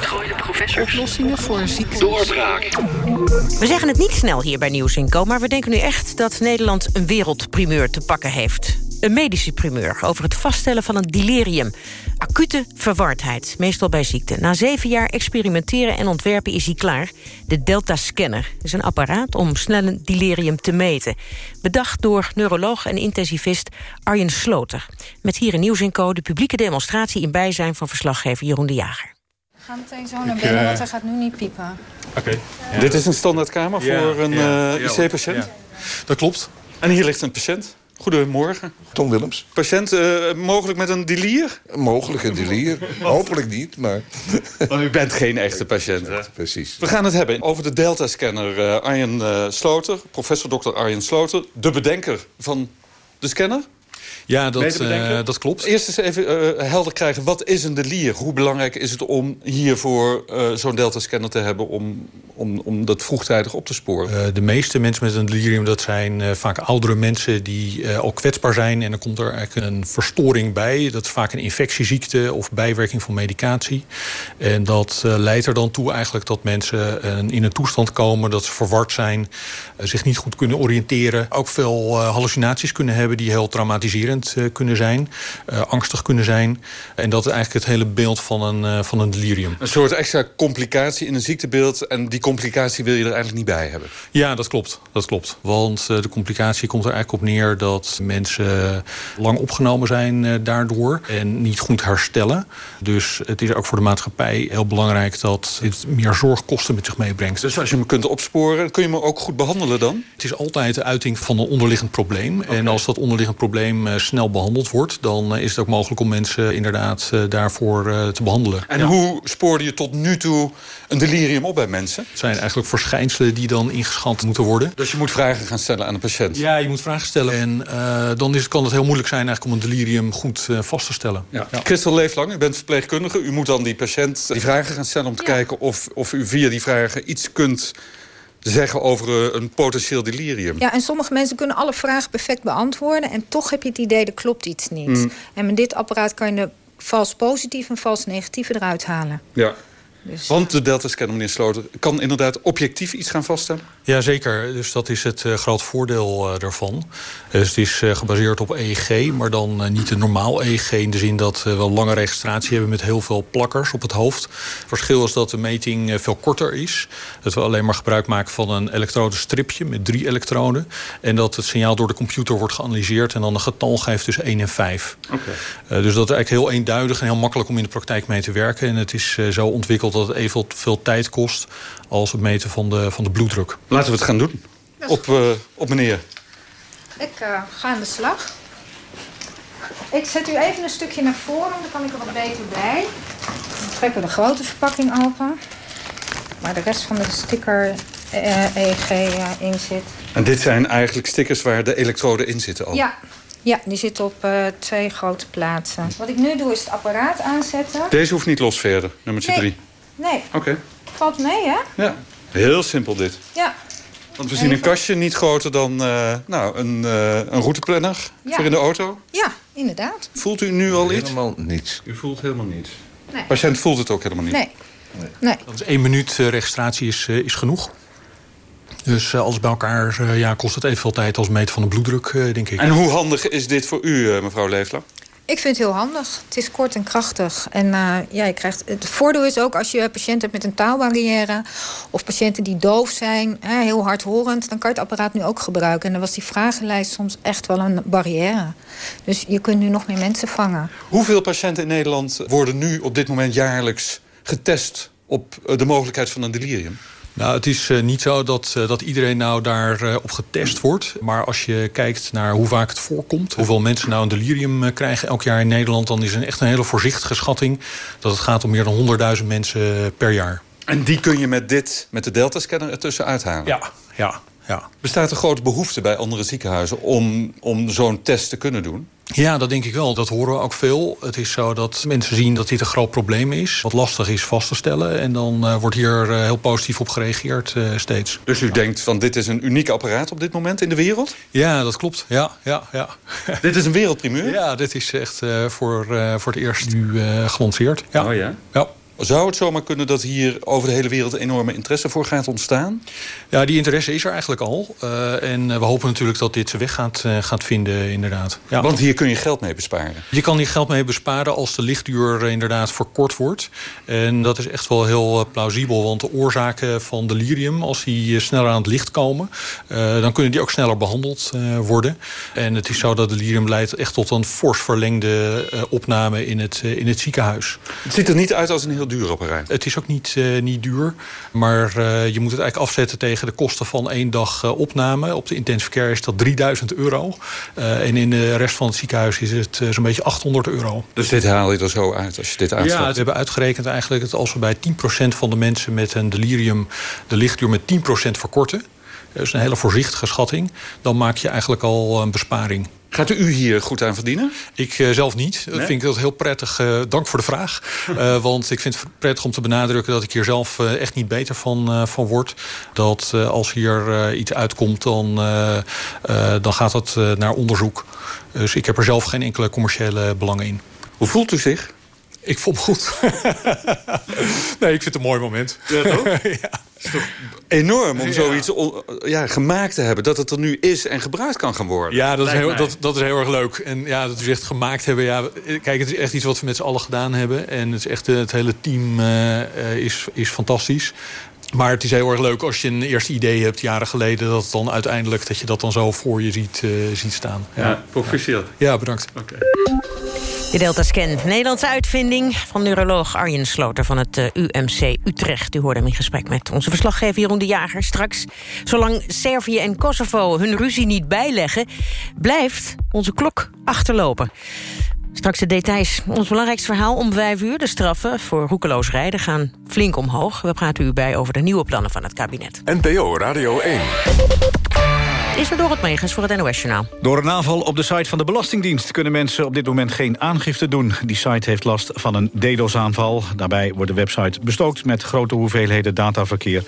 Oplossingen voor ziektes. Doorbraak. We zeggen het niet snel hier bij Nieuws in Co, maar we denken nu echt dat Nederland een wereldprimeur te pakken heeft. Een medische primeur over het vaststellen van een delirium. Acute verwardheid, meestal bij ziekte. Na zeven jaar experimenteren en ontwerpen is hij klaar. De Delta Scanner is een apparaat om snel een delirium te meten. Bedacht door neuroloog en intensivist Arjen Sloter. Met hier in Nieuws in Co de publieke demonstratie in bijzijn van verslaggever Jeroen de Jager. Ga meteen zo naar binnen, want hij gaat nu niet piepen. Oké. Dit is een standaardkamer Ja, voor een ja, eh, ja, IC-patiënt? ja. Dat klopt. En hier ligt een patiënt? Goedemorgen. Tom Willems. Patiënt uh, mogelijk met een delier? Mogelijk een delier. Hopelijk niet, maar... Want u bent geen echte patiënt, hè? Precies. We gaan het hebben over de Delta-scanner uh, Arjen uh, Sloter. Professor Dr. Arjen Sloter. De bedenker van de scanner. Ja, dat, uh, dat klopt. Eerst eens even uh, helder krijgen, wat is een delier? Hoe belangrijk is het om hiervoor uh, zo'n delta-scanner te hebben... Om, om, om dat vroegtijdig op te sporen? de meeste mensen met een delirium, dat zijn vaak oudere mensen... die al kwetsbaar zijn en dan komt er eigenlijk een verstoring bij. Dat is vaak een infectieziekte of bijwerking van medicatie. En dat leidt er dan toe eigenlijk dat mensen in een toestand komen... dat ze verward zijn, zich niet goed kunnen oriënteren. Ook veel hallucinaties kunnen hebben die heel traumatiserend kunnen zijn. Uh, angstig kunnen zijn. En dat is eigenlijk het hele beeld van een, uh, van een delirium. Een soort extra complicatie in een ziektebeeld. En die complicatie wil je er eigenlijk niet bij hebben. Ja, dat klopt. Dat klopt. Want de complicatie komt er eigenlijk op neer dat mensen lang opgenomen zijn daardoor. En niet goed herstellen. Dus het is ook voor de maatschappij heel belangrijk dat dit meer zorgkosten met zich meebrengt. Dus als je me kunt opsporen, kun je me ook goed behandelen dan? Het is altijd de uiting van een onderliggend probleem. Okay. En als dat onderliggend probleem snel behandeld wordt... dan is het ook mogelijk om mensen inderdaad daarvoor te behandelen. En ja. hoe spoorde je tot nu toe een delirium op bij mensen? Het zijn eigenlijk verschijnselen die dan ingeschat moeten worden. Dus je moet vragen gaan stellen aan de patiënt? Ja, je moet vragen stellen. En uh, dan is, kan het heel moeilijk zijn eigenlijk om een delirium goed uh, vast te stellen. Ja. Ja. Christel Leeflang, u bent verpleegkundige. U moet dan die patiënt die vragen gaan stellen om te kijken... Of, of u via die vragen iets kunt zeggen over een potentieel delirium. Ja, en sommige mensen kunnen alle vragen perfect beantwoorden... en toch heb je het idee, er klopt iets niet. Mm. En met dit apparaat kan je de vals positief en vals negatieve eruit halen. Ja. Dus, Want de delta-scanner, meneer Sloter, kan inderdaad objectief iets gaan vaststellen? Jazeker, dus dat is het uh, groot voordeel uh, daarvan. Dus het is uh, gebaseerd op EEG, maar dan niet een normaal EEG... in de zin dat we een lange registratie hebben met heel veel plakkers op het hoofd. Het verschil is dat de meting veel korter is. Dat we alleen maar gebruik maken van een elektrodenstripje met drie elektroden. En dat het signaal door de computer wordt geanalyseerd... en dan een getal geeft tussen 1 en 5. Okay. dus dat is eigenlijk heel eenduidig en heel makkelijk om in de praktijk mee te werken. En het is zo ontwikkeld dat het evenveel tijd kost als het meten van de, van de bloeddruk. Laten we het gaan doen. Op, uh, op meneer. Ik uh, ga aan de slag. Ik zet u even een stukje naar voren, dan kan ik er wat beter bij. Dan trekken we de grote verpakking open. Waar de rest van de sticker uh, EEG in zit. En dit zijn eigenlijk stickers waar de elektroden in zitten al? Ja, ja, die zit op uh, twee grote plaatsen. Wat ik nu doe is het apparaat aanzetten. Deze hoeft niet los verder, nummertje 3. Nee. Nee. Oké. Okay. Valt mee, hè? Ja, heel simpel dit. Ja. Want we zien een kastje niet groter dan uh, nou, een, uh, een routeplanner ja. voor in de auto. Ja, inderdaad. Voelt u nu al iets? Helemaal niets. U voelt helemaal niets? Nee. De patiënt voelt het ook helemaal niet? Nee. nee. Dat is één minuut uh, registratie is, is genoeg. Dus alles bij elkaar ja, kost het evenveel tijd als meten van de bloeddruk, denk ik. En hoe handig is dit voor u, mevrouw Leefler? Ik vind het heel handig. Het is kort en krachtig. En uh, ja, je krijgt, het voordeel is ook als je patiënten hebt met een taalbarrière... of patiënten die doof zijn, hè, heel hardhorend... dan kan je het apparaat nu ook gebruiken. En dan was die vragenlijst soms echt wel een barrière. Dus je kunt nu nog meer mensen vangen. Hoeveel patiënten in Nederland worden nu op dit moment jaarlijks getest... op de mogelijkheid van een delirium? Nou, het is uh, niet zo dat, uh, dat iedereen nou daarop uh, op getest wordt. Maar als je kijkt naar hoe vaak het voorkomt... hoeveel mensen nou een delirium krijgen elk jaar in Nederland... dan is het echt een hele voorzichtige schatting... dat het gaat om meer dan 100.000 mensen per jaar. En die kun je met dit, met de Delta-scanner ertussen uithalen? Ja, ja, ja. Bestaat er grote behoefte bij andere ziekenhuizen... om, om zo'n test te kunnen doen? Ja, dat denk ik wel. Dat horen we ook veel. Het is zo dat mensen zien dat dit een groot probleem is. Wat lastig is vast te stellen. En dan uh, wordt hier uh, heel positief op gereageerd uh, steeds. Dus u ja. denkt van dit is een uniek apparaat op dit moment in de wereld? Ja, dat klopt. Ja, ja, ja. dit is een wereldprimeur? Ja, dit is echt voor, voor het eerst nu gelanceerd. Ja. Oh ja? Ja. Zou het zomaar kunnen dat hier over de hele wereld enorme interesse voor gaat ontstaan? Ja, die interesse is er eigenlijk al. Uh, en we hopen natuurlijk dat dit zijn weg gaat, uh, gaat vinden, inderdaad. Ja. Want hier kun je geld mee besparen? Je kan hier geld mee besparen als de lichtduur inderdaad verkort wordt. En dat is echt wel heel plausibel. Want de oorzaken van delirium, als die sneller aan het licht komen... Uh, dan kunnen die ook sneller behandeld worden. En het is zo dat delirium leidt echt tot een fors verlengde opname in het, in het ziekenhuis. Het ziet er niet uit als een heel duur apparaat. Het is ook niet, uh, niet duur. Maar uh, je moet het eigenlijk afzetten tegen de kosten van één dag uh, opname. Op de intensive care is dat 3000 euro. en in de rest van het ziekenhuis is het zo'n beetje 800 euro. Dus dit haal je er zo uit als je dit uitstapt? Ja, we hebben uitgerekend eigenlijk dat als we bij 10% van de mensen met een delirium de lichtduur met 10% verkorten. Dat is een hele voorzichtige schatting. Dan maak je eigenlijk al een besparing. Gaat u hier goed aan verdienen? Ik uh, zelf niet. Dat vind ik dat heel prettig. Uh, dank voor de vraag. Uh, want ik vind het prettig om te benadrukken... dat ik hier zelf echt niet beter van, van word. Dat als hier iets uitkomt, dan, dan gaat dat naar onderzoek. Dus ik heb er zelf geen enkele commerciële belangen in. Hoe voelt u zich? Ik voel me goed. nee, ik vind het een mooi moment. Ja, toch? ja. Het is toch enorm om zoiets ja, gemaakt te hebben. Dat het er nu is en gebruikt kan gaan worden. Ja, dat is, heel, dat, dat is heel erg leuk. En ja, dat we echt gemaakt hebben. Ja, kijk, het is echt iets wat we met z'n allen gedaan hebben. En het, is echt, het hele team uh, is, is fantastisch. Maar het is heel erg leuk als je een eerste idee hebt jaren geleden... dat dan uiteindelijk dat je dat dan zo voor je ziet, uh, ziet staan. Ja, ja proficiat. Ja, bedankt. Okay. De Delta-scan, Nederlandse uitvinding van neuroloog Arjen Sloter van het uh, UMC Utrecht. U hoorde hem in gesprek met onze verslaggever Jeroen de Jager. Straks, zolang Servië en Kosovo hun ruzie niet bijleggen... blijft onze klok achterlopen. Straks de details. Ons belangrijkste verhaal om vijf uur. De straffen voor roekeloos rijden gaan flink omhoog. We praten u bij over de nieuwe plannen van het kabinet. NPO Radio 1. Is er door het meegens voor het NOS-journaal. Door een aanval op de site van de Belastingdienst... kunnen mensen op dit moment geen aangifte doen. Die site heeft last van een DDoS-aanval. Daarbij wordt de website bestookt met grote hoeveelheden dataverkeer.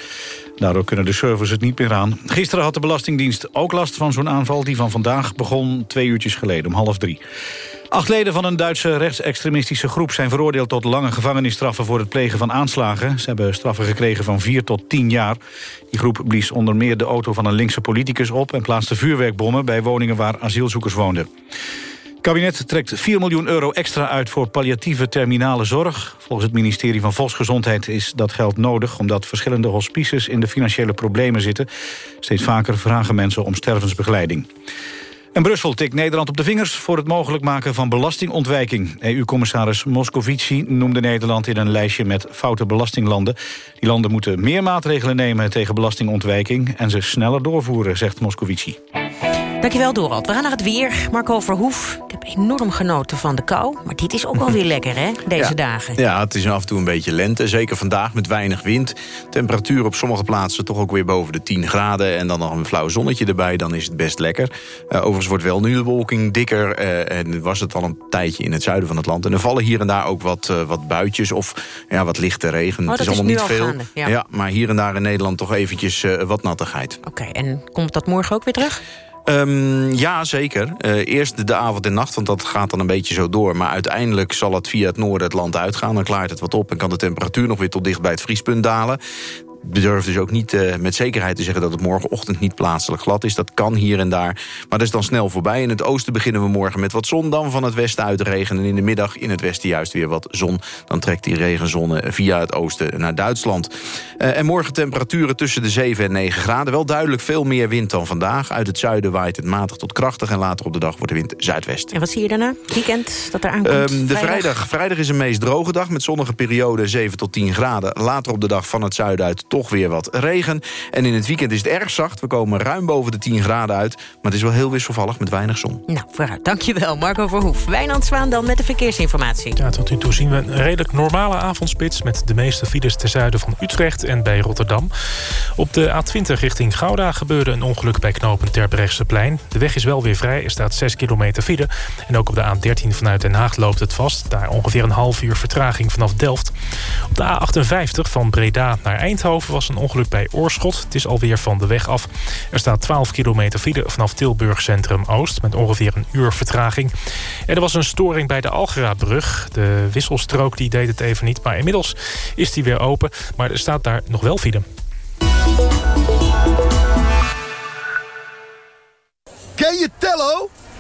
Daardoor kunnen de servers het niet meer aan. Gisteren had de Belastingdienst ook last van zo'n aanval... die van vandaag begon twee uurtjes geleden, om half drie. Acht leden van een Duitse rechtsextremistische groep... zijn veroordeeld tot lange gevangenisstraffen voor het plegen van aanslagen. Ze hebben straffen gekregen van 4 tot 10 jaar. Die groep blies onder meer de auto van een linkse politicus op... en plaatste vuurwerkbommen bij woningen waar asielzoekers woonden. Het kabinet trekt 4 miljoen euro extra uit voor palliatieve terminale zorg. Volgens het ministerie van Volksgezondheid is dat geld nodig... omdat verschillende hospices in de financiële problemen zitten. Steeds vaker vragen mensen om stervensbegeleiding. En Brussel tikt Nederland op de vingers voor het mogelijk maken van belastingontwijking. EU-commissaris Moscovici noemde Nederland in een lijstje met foute belastinglanden. Die landen moeten meer maatregelen nemen tegen belastingontwijking... en ze sneller doorvoeren, zegt Moscovici. Dankjewel, Dorald. We gaan naar het weer. Marco Verhoef. Ik heb enorm genoten van de kou. Maar dit is ook wel weer lekker, hè, deze dagen. Ja, het is af en toe een beetje lente. Zeker vandaag met weinig wind. Temperatuur op sommige plaatsen toch ook weer boven de 10 graden. En dan nog een flauw zonnetje erbij, dan is het best lekker. Uh, overigens wordt wel nu de wolking dikker. Uh, en was het al een tijdje in het zuiden van het land. En er vallen hier en daar ook wat, uh, wat buitjes of ja, wat lichte regen. Oh, het is is allemaal niet veel. Gaande, ja. ja. maar hier en daar in Nederland toch eventjes wat nattigheid. Oké, okay, en komt dat morgen ook weer terug? Um, ja, zeker. Uh, eerst de avond en nacht, want dat gaat dan een beetje zo door. Maar uiteindelijk zal het via het noorden het land uitgaan. Dan klaart het wat op en kan de temperatuur nog weer tot dicht bij het vriespunt dalen durf dus ook niet uh, met zekerheid te zeggen... dat het morgenochtend niet plaatselijk glad is. Dat kan hier en daar, maar dat is dan snel voorbij. In het oosten beginnen we morgen met wat zon, dan van het westen uit regen... en in de middag in het westen juist weer wat zon. Dan trekt die regenzone via het oosten naar Duitsland. Uh, en morgen temperaturen tussen de 7 en 9 graden. Wel duidelijk veel meer wind dan vandaag. Uit het zuiden waait het matig tot krachtig... en later op de dag wordt de wind zuidwest. En wat zie je daarna? Weekend dat er aankomt? Um, de vrijdag. vrijdag. Vrijdag is een meest droge dag met zonnige periode 7 tot 10 graden. Later op de dag van het zuiden uit toch weer wat regen. En in het weekend is het erg zacht. We komen ruim boven de 10 graden uit. Maar het is wel heel wisselvallig met weinig zon. Nou, vooruit. Dankjewel, Marco Verhoef. Wijnand Zwaan dan met de verkeersinformatie. Ja, tot nu toe zien we een redelijk normale avondspits... met de meeste files ten zuiden van Utrecht en bij Rotterdam. Op de A20 richting Gouda gebeurde een ongeluk bij knopen Terbrechtseplein. De weg is wel weer vrij, er staat 6 kilometer file. En ook op de A13 vanuit Den Haag loopt het vast. Daar ongeveer een half uur vertraging vanaf Delft. Op de A58 van Breda naar Eindhoven was een ongeluk bij Oorschot. Het is alweer van de weg af. Er staat 12 kilometer file vanaf Tilburg Centrum Oost... met ongeveer een uur vertraging. En er was een storing bij de Algera-brug. De wisselstrook die deed het even niet, maar inmiddels is die weer open. Maar er staat daar nog wel file. Ken je Tello?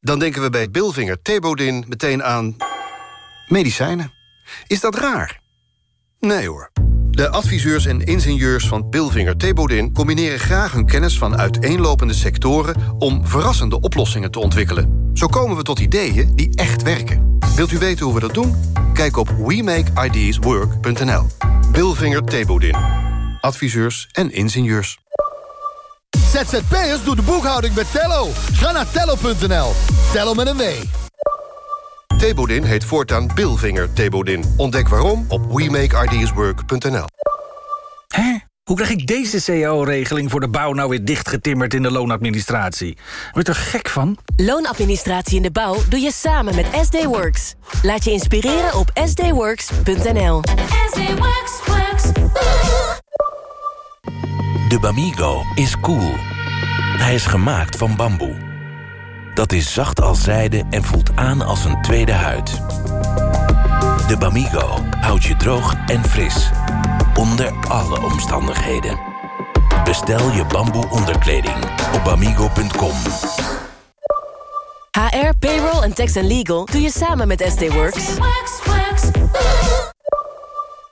Dan denken we bij Bilvinger Thebodin meteen aan medicijnen. Is dat raar? Nee hoor. De adviseurs en ingenieurs van Bilvinger Thebodin... combineren graag hun kennis van uiteenlopende sectoren... om verrassende oplossingen te ontwikkelen. Zo komen we tot ideeën die echt werken. Wilt u weten hoe we dat doen? Kijk op WeMakeIdeasWork.nl. Bilvinger Thebodin. Adviseurs en ingenieurs. ZZP'ers doet de boekhouding met Tello. Ga naar tello.nl. Tello met een W. Thebodin heet voortaan Bilvinger Thebodin. Ontdek waarom op WeMakeIdeasWork.nl. Hè? Hoe krijg ik deze cao-regeling voor de bouw nou weer dichtgetimmerd in de loonadministratie? Word je er gek van? Loonadministratie in de bouw doe je samen met SD Works. Laat je inspireren op sdworks.nl. De Bamigo is cool. Hij is gemaakt van bamboe. Dat is zacht als zijde en voelt aan als een tweede huid. De Bamigo houdt je droog en fris. Onder alle omstandigheden. Bestel je bamboe onderkleding op bamigo.com. HR, payroll en tax and legal doe je samen met SD Works.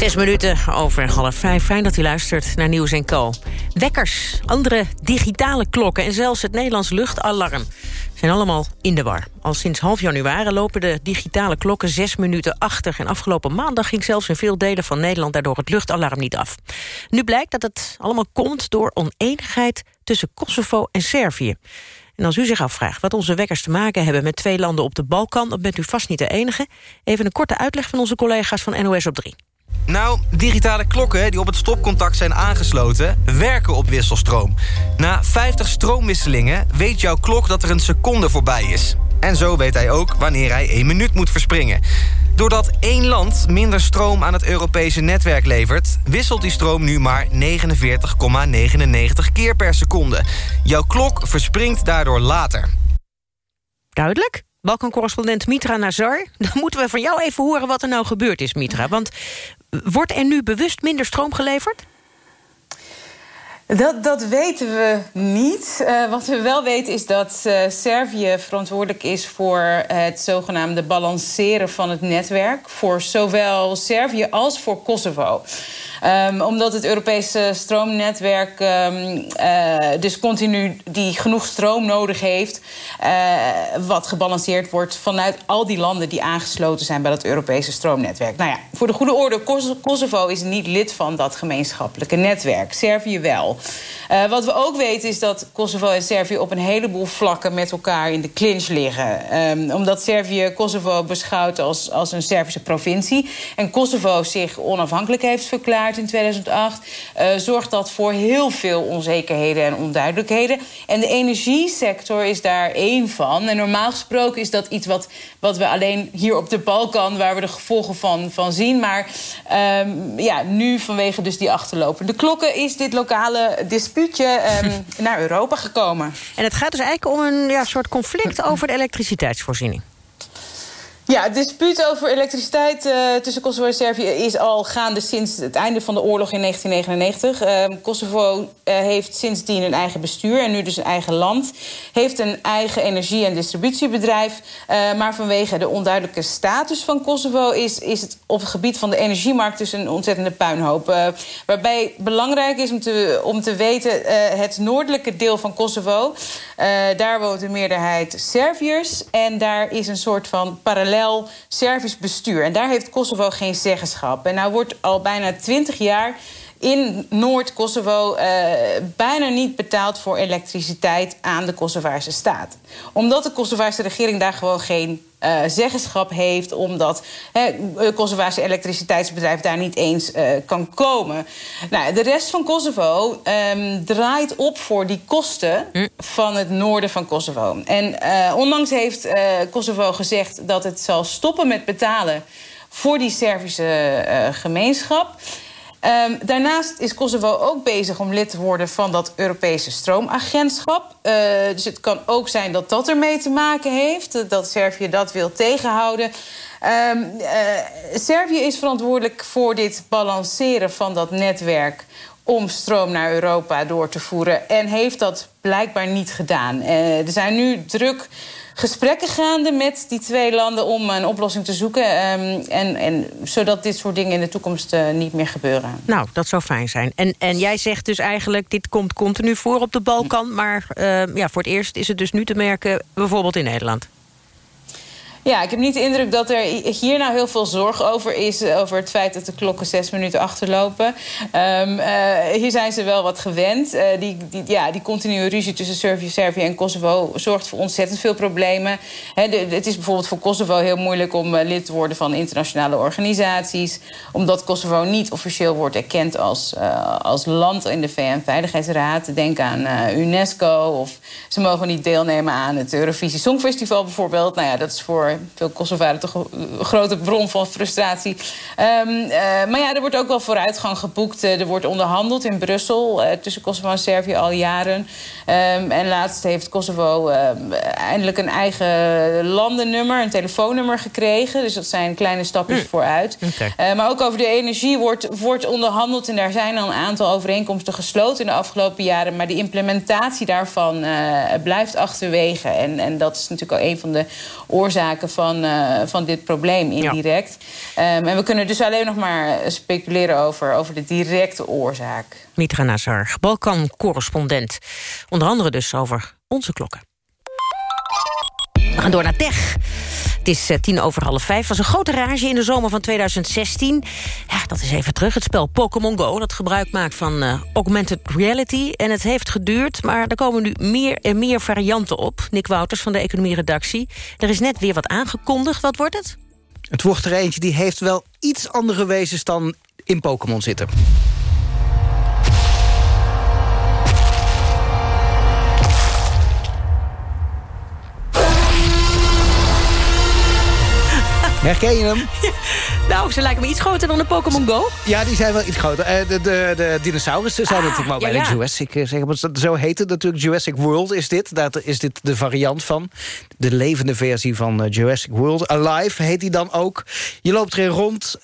Zes minuten over half vijf. Fijn dat u luistert naar Nieuws en Co. Wekkers, andere digitale klokken en zelfs het Nederlands luchtalarm zijn allemaal in de war. Al sinds half januari lopen de digitale klokken zes minuten achter... en afgelopen maandag ging zelfs in veel delen van Nederland... daardoor het luchtalarm niet af. Nu blijkt dat het allemaal komt door oneenigheid tussen Kosovo en Servië. En als u zich afvraagt wat onze wekkers te maken hebben... met twee landen op de Balkan, dan bent u vast niet de enige. Even een korte uitleg van onze collega's van NOS op 3. Nou, digitale klokken die op het stopcontact zijn aangesloten... werken op wisselstroom. Na 50 stroomwisselingen weet jouw klok dat er een seconde voorbij is. En zo weet hij ook wanneer hij één minuut moet verspringen. Doordat één land minder stroom aan het Europese netwerk levert... wisselt die stroom nu maar 49,99 keer per seconde. Jouw klok verspringt daardoor later. Duidelijk? Balkan-correspondent Mitra Nazar. Dan moeten we van jou even horen wat er nou gebeurd is, Mitra. Want wordt er nu bewust minder stroom geleverd? Dat, dat weten we niet. Uh, wat we wel weten is dat uh, Servië verantwoordelijk is voor het zogenaamde balanceren van het netwerk. Voor zowel Servië als voor Kosovo. Um, omdat het Europese stroomnetwerk um, uh, dus continu die genoeg stroom nodig heeft. Uh, wat gebalanceerd wordt vanuit al die landen die aangesloten zijn bij dat Europese stroomnetwerk. Nou ja, voor de goede orde, Kosovo is niet lid van dat gemeenschappelijke netwerk. Servië wel. Uh, wat we ook weten is dat Kosovo en Servië op een heleboel vlakken met elkaar in de clinch liggen. Um, omdat Servië Kosovo beschouwt als, als een Servische provincie. En Kosovo zich onafhankelijk heeft verklaard in 2008... Uh, zorgt dat voor heel veel onzekerheden en onduidelijkheden. En de energiesector is daar één van. En normaal gesproken is dat iets wat, wat we alleen hier op de Balkan... waar we de gevolgen van, van zien. Maar um, ja, nu vanwege dus die achterlopende klokken... is dit lokale dispuutje um, naar Europa gekomen. En het gaat dus eigenlijk om een ja, soort conflict over de elektriciteitsvoorziening. Ja, het dispuut over elektriciteit uh, tussen Kosovo en Servië is al gaande sinds het einde van de oorlog in 1999. Uh, Kosovo uh, heeft sindsdien een eigen bestuur en nu dus een eigen land. Heeft een eigen energie- en distributiebedrijf. maar vanwege de onduidelijke status van Kosovo is, is het op het gebied van de energiemarkt dus een ontzettende puinhoop. waarbij belangrijk is om te, om te weten, het noordelijke deel van Kosovo, daar woont de meerderheid Serviërs. En daar is een soort van parallel Servisch bestuur. En daar heeft Kosovo geen zeggenschap. En nou wordt al bijna twintig jaar in Noord-Kosovo uh, bijna niet betaalt voor elektriciteit aan de Kosovaarse staat. Omdat de Kosovaarse regering daar gewoon geen uh, zeggenschap heeft, omdat het Kosovaarse elektriciteitsbedrijf daar niet eens uh, kan komen. Nou, de rest van Kosovo um, draait op voor die kosten hm. van het noorden van Kosovo. En uh, onlangs heeft Kosovo gezegd dat het zal stoppen met betalen voor die Servische gemeenschap. Um, daarnaast is Kosovo ook bezig om lid te worden van dat Europese stroomagentschap. Uh, dus het kan ook zijn dat dat ermee te maken heeft, dat Servië dat wil tegenhouden. Um, uh, Servië is verantwoordelijk voor dit balanceren van dat netwerk om stroom naar Europa door te voeren en heeft dat blijkbaar niet gedaan. Er zijn nu druk gesprekken gaande met die twee landen om een oplossing te zoeken. Um, en, en, zodat dit soort dingen in de toekomst uh, niet meer gebeuren. Nou, dat zou fijn zijn. En, en jij zegt dus eigenlijk, dit komt continu voor op de Balkan... maar uh, ja, voor het eerst is het dus nu te merken, bijvoorbeeld in Nederland. Ja, ik heb niet de indruk dat er hier nou heel veel zorg over is... Eh, over het feit dat de klokken zes minuten achterlopen. Um, uh, hier zijn ze wel wat gewend. Uh, die, die, ja, die continue ruzie tussen Servië, Servië en Kosovo... zorgt voor ontzettend veel problemen. Het is bijvoorbeeld voor Kosovo heel moeilijk... om lid te worden van internationale organisaties. Omdat Kosovo niet officieel wordt erkend als, als land in de VN-veiligheidsraad. Denk aan UNESCO. Of ze mogen niet deelnemen aan het Eurovisie Songfestival bijvoorbeeld. Nou ja, dat is voor veel Kosovaren toch een grote bron van frustratie. Um, uh, maar ja, er wordt ook wel vooruitgang geboekt. Uh, er wordt onderhandeld in Brussel uh, tussen Kosovo en Servië al jaren. Um, en laatst heeft Kosovo ehm, eindelijk een eigen landennummer, een telefoonnummer gekregen. Dus dat zijn kleine stapjes hm. vooruit. Maar ook over de energie wordt, wordt onderhandeld. En daar zijn al een aantal overeenkomsten gesloten in de afgelopen jaren. Maar die implementatie daarvan blijft achterwege. En, en dat is natuurlijk al een van de oorzaken van, uh, van dit probleem indirect. Ja. Um, en we kunnen dus alleen nog maar speculeren over, over de directe oorzaak. Mitra Nazar, Balkan-correspondent. Onder andere dus over onze klokken. We gaan door naar Tech. Het is uh, tien over half vijf. was een grote rage in de zomer van 2016. Ja, dat is even terug. Het spel Pokémon Go, dat gebruik maakt van uh, augmented reality. En het heeft geduurd, maar er komen nu meer en meer varianten op. Nick Wouters van de economie-redactie. Er is net weer wat aangekondigd. Wat wordt het? Het wordt er eentje die heeft wel iets andere wezens dan in Pokémon zitten. Herken je hem? nou, ze lijken me iets groter dan de Pokémon Go. Ja, die zijn wel iets groter. Uh, de, de, de dinosaurussen zijn ah, natuurlijk maar bij de Jurassic. Zeg maar, zo heet het natuurlijk. Jurassic World is dit. Daar is dit de variant van. De levende versie van uh, Jurassic World. Alive heet die dan ook. Je loopt erin rond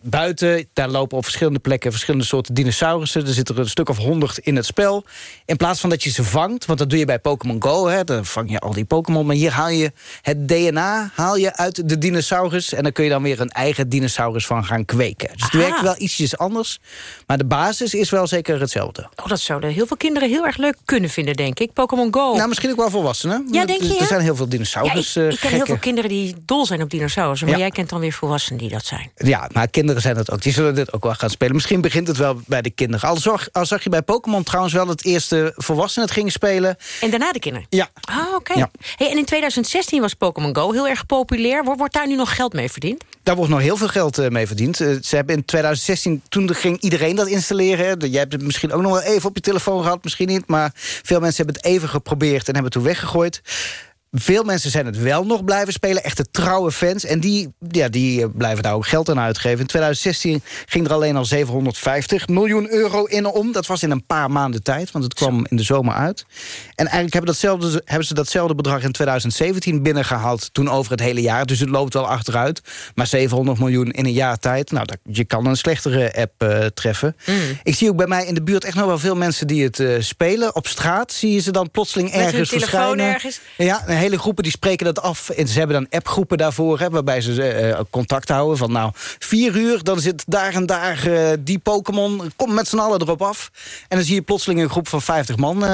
buiten. Daar lopen op verschillende plekken verschillende soorten dinosaurussen. Er zitten er een stuk of honderd in het spel. In plaats van dat je ze vangt, want dat doe je bij Pokémon Go. Hè, dan vang je al die Pokémon. Maar hier haal je het DNA haal je uit de dinosaurus. En dan kun je dan weer een eigen dinosaurus van gaan kweken. Dus het werkt wel ietsjes anders. Maar de basis is wel zeker hetzelfde. Oh, dat zouden heel veel kinderen heel erg leuk kunnen vinden, denk ik. Pokémon Go. Nou, misschien ook wel volwassenen. Ja, denk je? Er zijn heel veel dinosaurus ja, ik, ik ken heel veel kinderen die dol zijn op dinosaurussen. Maar jij kent dan weer volwassenen die dat zijn. Ja, maar kinderen zijn het ook. Die zullen dit ook wel gaan spelen. Misschien begint het wel bij de kinderen. Al zag, al zag je bij Pokémon trouwens wel dat eerste volwassenen het gingen spelen. En daarna de kinderen? Ja. Ah, oké. Ja. Hey, en in 2016 was Pokémon Go heel erg populair. Wordt daar nu nog geld mee verdiend? Daar wordt nog heel veel geld uh, mee verdiend. Uh, ze hebben in 2016, toen ging iedereen dat installeren. Jij hebt het misschien ook nog wel even op je telefoon gehad, misschien niet. Maar veel mensen hebben het even geprobeerd en hebben het toen weggegooid. Veel mensen zijn het wel nog blijven spelen. Echte trouwe fans. En die, ja, die eh, blijven daar ook geld aan uitgeven. In 2016 ging er alleen al 750 miljoen euro in om. Dat was in een paar maanden tijd. Want het kwam in de zomer uit. En eigenlijk hebben, datzelfde, hebben ze datzelfde bedrag in 2017 binnengehaald. Toen over het hele jaar. Dus het loopt wel achteruit. Maar 700 miljoen in een jaar tijd. Nou, dat, je kan een slechtere app uh, treffen. Mm. Ik zie ook bij mij in de buurt echt nog wel veel mensen die het uh, spelen. Op straat zie je ze dan plotseling ergens verschijnen. ergens? Ja, hele groepen die spreken dat af. En ze hebben dan appgroepen daarvoor, hè, waarbij ze eh, contact houden. Van nou, vier uur, dan zit daar en daar uh, die Pokémon. Kom met z'n allen erop af. En dan zie je plotseling een groep van 50 man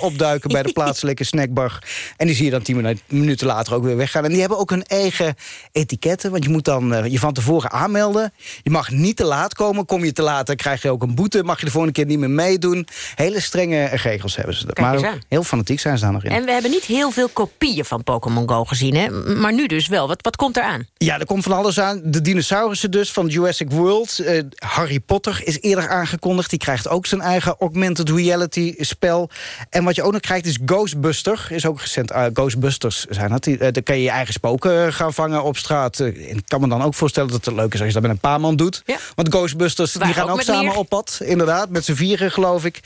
opduiken... bij de plaatselijke snackbar. En die zie je dan tien minuten later ook weer weggaan. En die hebben ook hun eigen etiketten. Want je moet dan je van tevoren aanmelden. Je mag niet te laat komen. Kom je te laat, dan krijg je ook een boete. Mag je de volgende keer niet meer meedoen. Hele strenge regels hebben ze. maar heel fanatiek zijn ze daar nog in. En we hebben niet heel veel kopieën van Pokémon Go gezien, hè? Maar nu dus wel. Wat, wat komt eraan? Ja, er komt van alles aan. De dinosaurussen dus van Jurassic World. Uh, Harry Potter is eerder aangekondigd. Die krijgt ook zijn eigen augmented reality spel. En wat je ook nog krijgt is Ghostbuster. Is ook recent uh, Ghostbusters zijn dat. Uh, dan kan je je eigen spoken gaan vangen op straat. ik kan me dan ook voorstellen dat het leuk is als je dat met een paar man doet. Ja. Want Ghostbusters die gaan ook, samen op pad. Inderdaad, met z'n vieren geloof ik.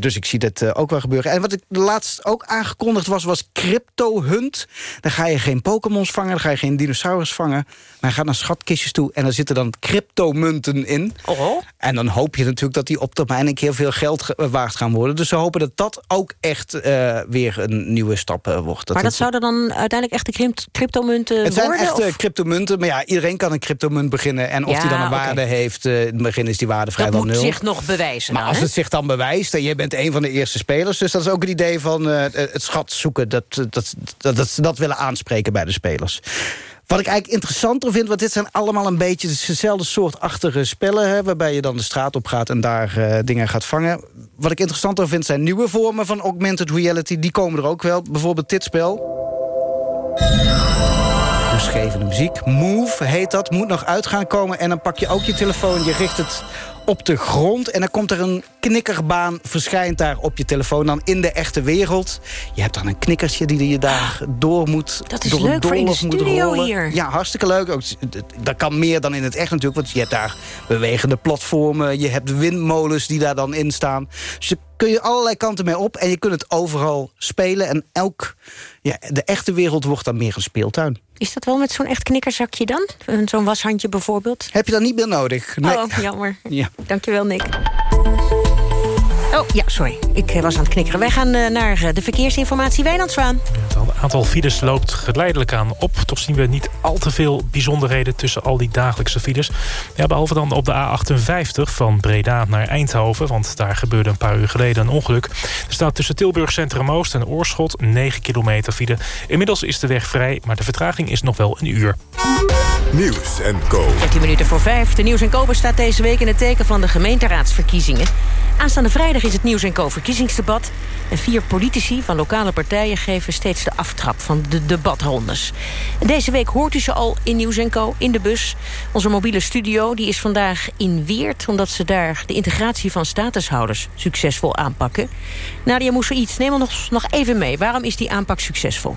dus ik zie dat ook wel gebeuren. En wat ik laatst ook aangekondigd was, was Crypto Hunt. Dan ga je geen Pokémons vangen, dan ga je geen dinosaurus vangen. Maar je gaat naar schatkistjes toe en daar zitten dan cryptomunten in. Oh. En dan hoop je natuurlijk dat die op termijn een keer veel geld waard gaan worden. Dus ze hopen dat dat ook echt uh, weer een nieuwe stap uh, wordt. Dat maar dat zouden dan uiteindelijk echte cryptomunten worden? Het zijn worden, echte of? cryptomunten, maar ja, iedereen kan een cryptomunt beginnen. En of ja, die dan een waarde heeft, uh, in het begin is die waarde vrijwel nul. Dat moet zich nog bewijzen. Maar dan, als hè? het zich dan bewijst en je bent een van de eerste spelers... dus dat is ook het idee van het schat zoeken, dat, dat, dat, dat ze dat willen aanspreken bij de spelers. Wat ik eigenlijk interessanter vind, want dit zijn allemaal een beetje dezelfde soort achtige spellen, hè, waarbij je dan de straat op gaat en daar uh, dingen gaat vangen. Wat ik interessanter vind zijn nieuwe vormen van augmented reality, die komen er ook wel. Bijvoorbeeld dit spel. Geschreven muziek. Move heet dat, moet nog uit gaan komen. En dan pak je ook je telefoon, je richt het op de grond. En dan komt er een knikkerbaan, verschijnt daar op je telefoon... dan in de echte wereld. Je hebt dan een knikkertje die je daar door moet... Dat is door leuk voor in de studio hier. Ja, hartstikke leuk. Ook, dat kan meer dan in het echt natuurlijk. Want je hebt daar bewegende platformen. Je hebt windmolens die daar dan in staan. Dus kun je allerlei kanten mee op. En je kunt het overal spelen. En elk, ja, de echte wereld wordt dan meer een speeltuin. Is dat wel met zo'n echt knikkerzakje dan? Zo'n washandje bijvoorbeeld? Heb je dat niet meer nodig? Nee. Oh, jammer. Ja. Dankjewel, Nick. Oh, ja, sorry. Ik was aan het knikkeren. Wij gaan uh, naar de verkeersinformatie. Wijnand Zwaan. Het aantal files loopt geleidelijk aan op. Toch zien we niet al te veel bijzonderheden tussen al die dagelijkse files. Ja, behalve dan op de A58 van Breda naar Eindhoven. Want daar gebeurde een paar uur geleden een ongeluk. Er staat tussen Tilburg Centrum Oost en Oorschot 9 kilometer file. Inmiddels is de weg vrij, maar de vertraging is nog wel een uur. Nieuws en Co. 13 minuten voor 5. De Nieuws en Co staat deze week in het teken van de gemeenteraadsverkiezingen. Aanstaande vrijdag is het Nieuws en Co verkiezingsdebat. En vier politici van lokale partijen geven steeds de aftrap van de debatrondes. Deze week hoort u ze al in Nieuws en Co in de bus. Onze mobiele studio die is vandaag in Weert... omdat ze daar de integratie van statushouders succesvol aanpakken. Nadia Moussaïd, neem ons nog even mee. Waarom is die aanpak succesvol?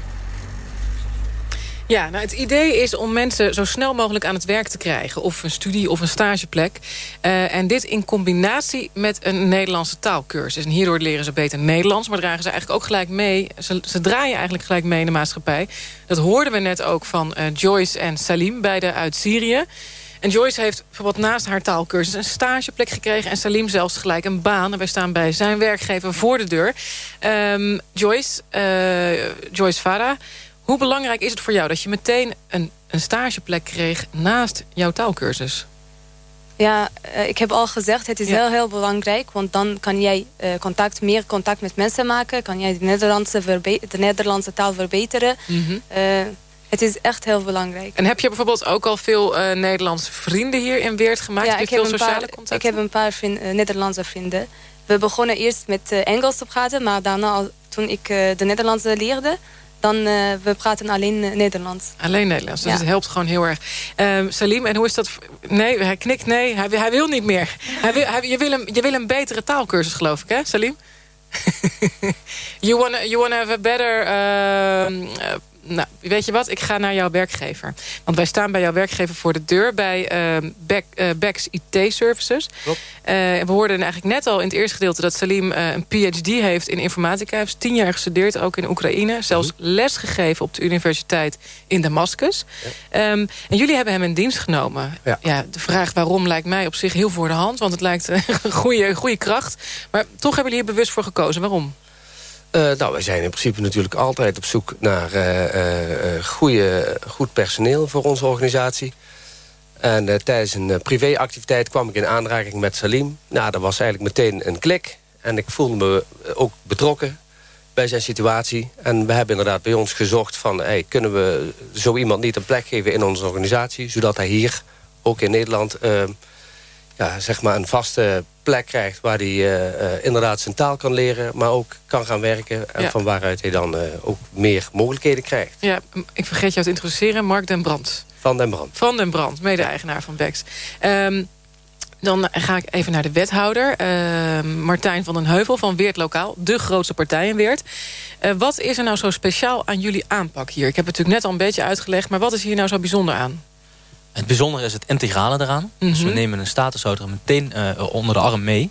Ja, nou het idee is om mensen zo snel mogelijk aan het werk te krijgen. Of een studie of een stageplek. Uh, en dit in combinatie met een Nederlandse taalkursus. En hierdoor leren ze beter Nederlands. Maar dragen ze eigenlijk ook gelijk mee. Ze, ze draaien eigenlijk gelijk mee in de maatschappij. Dat hoorden we net ook van uh, Joyce en Salim, beide uit Syrië. En Joyce heeft bijvoorbeeld naast haar taalkursus een stageplek gekregen... en Salim zelfs gelijk een baan. En wij staan bij zijn werkgever voor de deur. Um, Joyce, uh, Joyce Farah... Hoe belangrijk is het voor jou dat je meteen een, een stageplek kreeg naast jouw taalkursus? Ja, uh, ik heb al gezegd, het is ja. heel, heel belangrijk. Want dan kan jij uh, contact, meer contact met mensen maken. Kan jij de Nederlandse, de Nederlandse taal verbeteren. Mm -hmm. uh, het is echt heel belangrijk. En heb je bijvoorbeeld ook al veel Nederlandse vrienden hier in Weert gemaakt? Ja, heb je ik veel heb sociale paar, contacten? Ik heb een paar vriend, Nederlandse vrienden. We begonnen eerst met Engels te praten. Maar daarna, toen ik de Nederlandse leerde dan uh, we praten alleen uh, Nederlands. Alleen Nederlands, dus ja. het helpt gewoon heel erg. Um, Salim, en hoe is dat? Nee, hij knikt nee, hij, hij wil niet meer. hij wil, hij, je, wil een, je wil een betere taalkursus, geloof ik, hè, Salim? you wanna, you wanna have a better... Uh, nou, weet je wat? Ik ga naar jouw werkgever. Want wij staan bij jouw werkgever voor de deur... bij uh, Beck, uh, Beck's IT-services. Uh, we hoorden eigenlijk net al in het eerste gedeelte... dat Salim uh, een PhD heeft in informatica. Hij heeft tien jaar gestudeerd, ook in Oekraïne. Zelfs mm. les gegeven op de universiteit in Damascus. Ja. Um, en jullie hebben hem in dienst genomen. Ja. ja. de vraag waarom lijkt mij op zich heel voor de hand. Want het lijkt een goede, goede kracht. Maar toch hebben jullie hier bewust voor gekozen. Waarom? Uh, nou, wij zijn in principe natuurlijk altijd op zoek naar uh, uh, goede, goed personeel voor onze organisatie. En tijdens een privéactiviteit kwam ik in aanraking met Salim. Nou, dat was eigenlijk meteen een klik. En ik voelde me ook betrokken bij zijn situatie. En we hebben inderdaad bij ons gezocht van... Hey, kunnen we zo iemand niet een plek geven in onze organisatie... zodat hij hier, ook in Nederland... ja, zeg maar een vaste plek krijgt waar hij uh, inderdaad zijn taal kan leren... maar ook kan gaan werken en van waaruit hij dan uh, ook meer mogelijkheden krijgt. Ja, ik vergeet jou te introduceren, Mark den Brand. Van den Brand. Van den Brand, mede-eigenaar van Bex. Um, dan ga ik even naar de wethouder, uh, Martijn van den Heuvel van Weert Lokaal. De grootste partij in Weert. Wat is er nou zo speciaal aan jullie aanpak hier? Ik heb het natuurlijk net al een beetje uitgelegd, maar wat is hier nou zo bijzonder aan? Het bijzondere is het integrale eraan. Dus we mhm. nemen een statushouder meteen uh, onder de arm mee.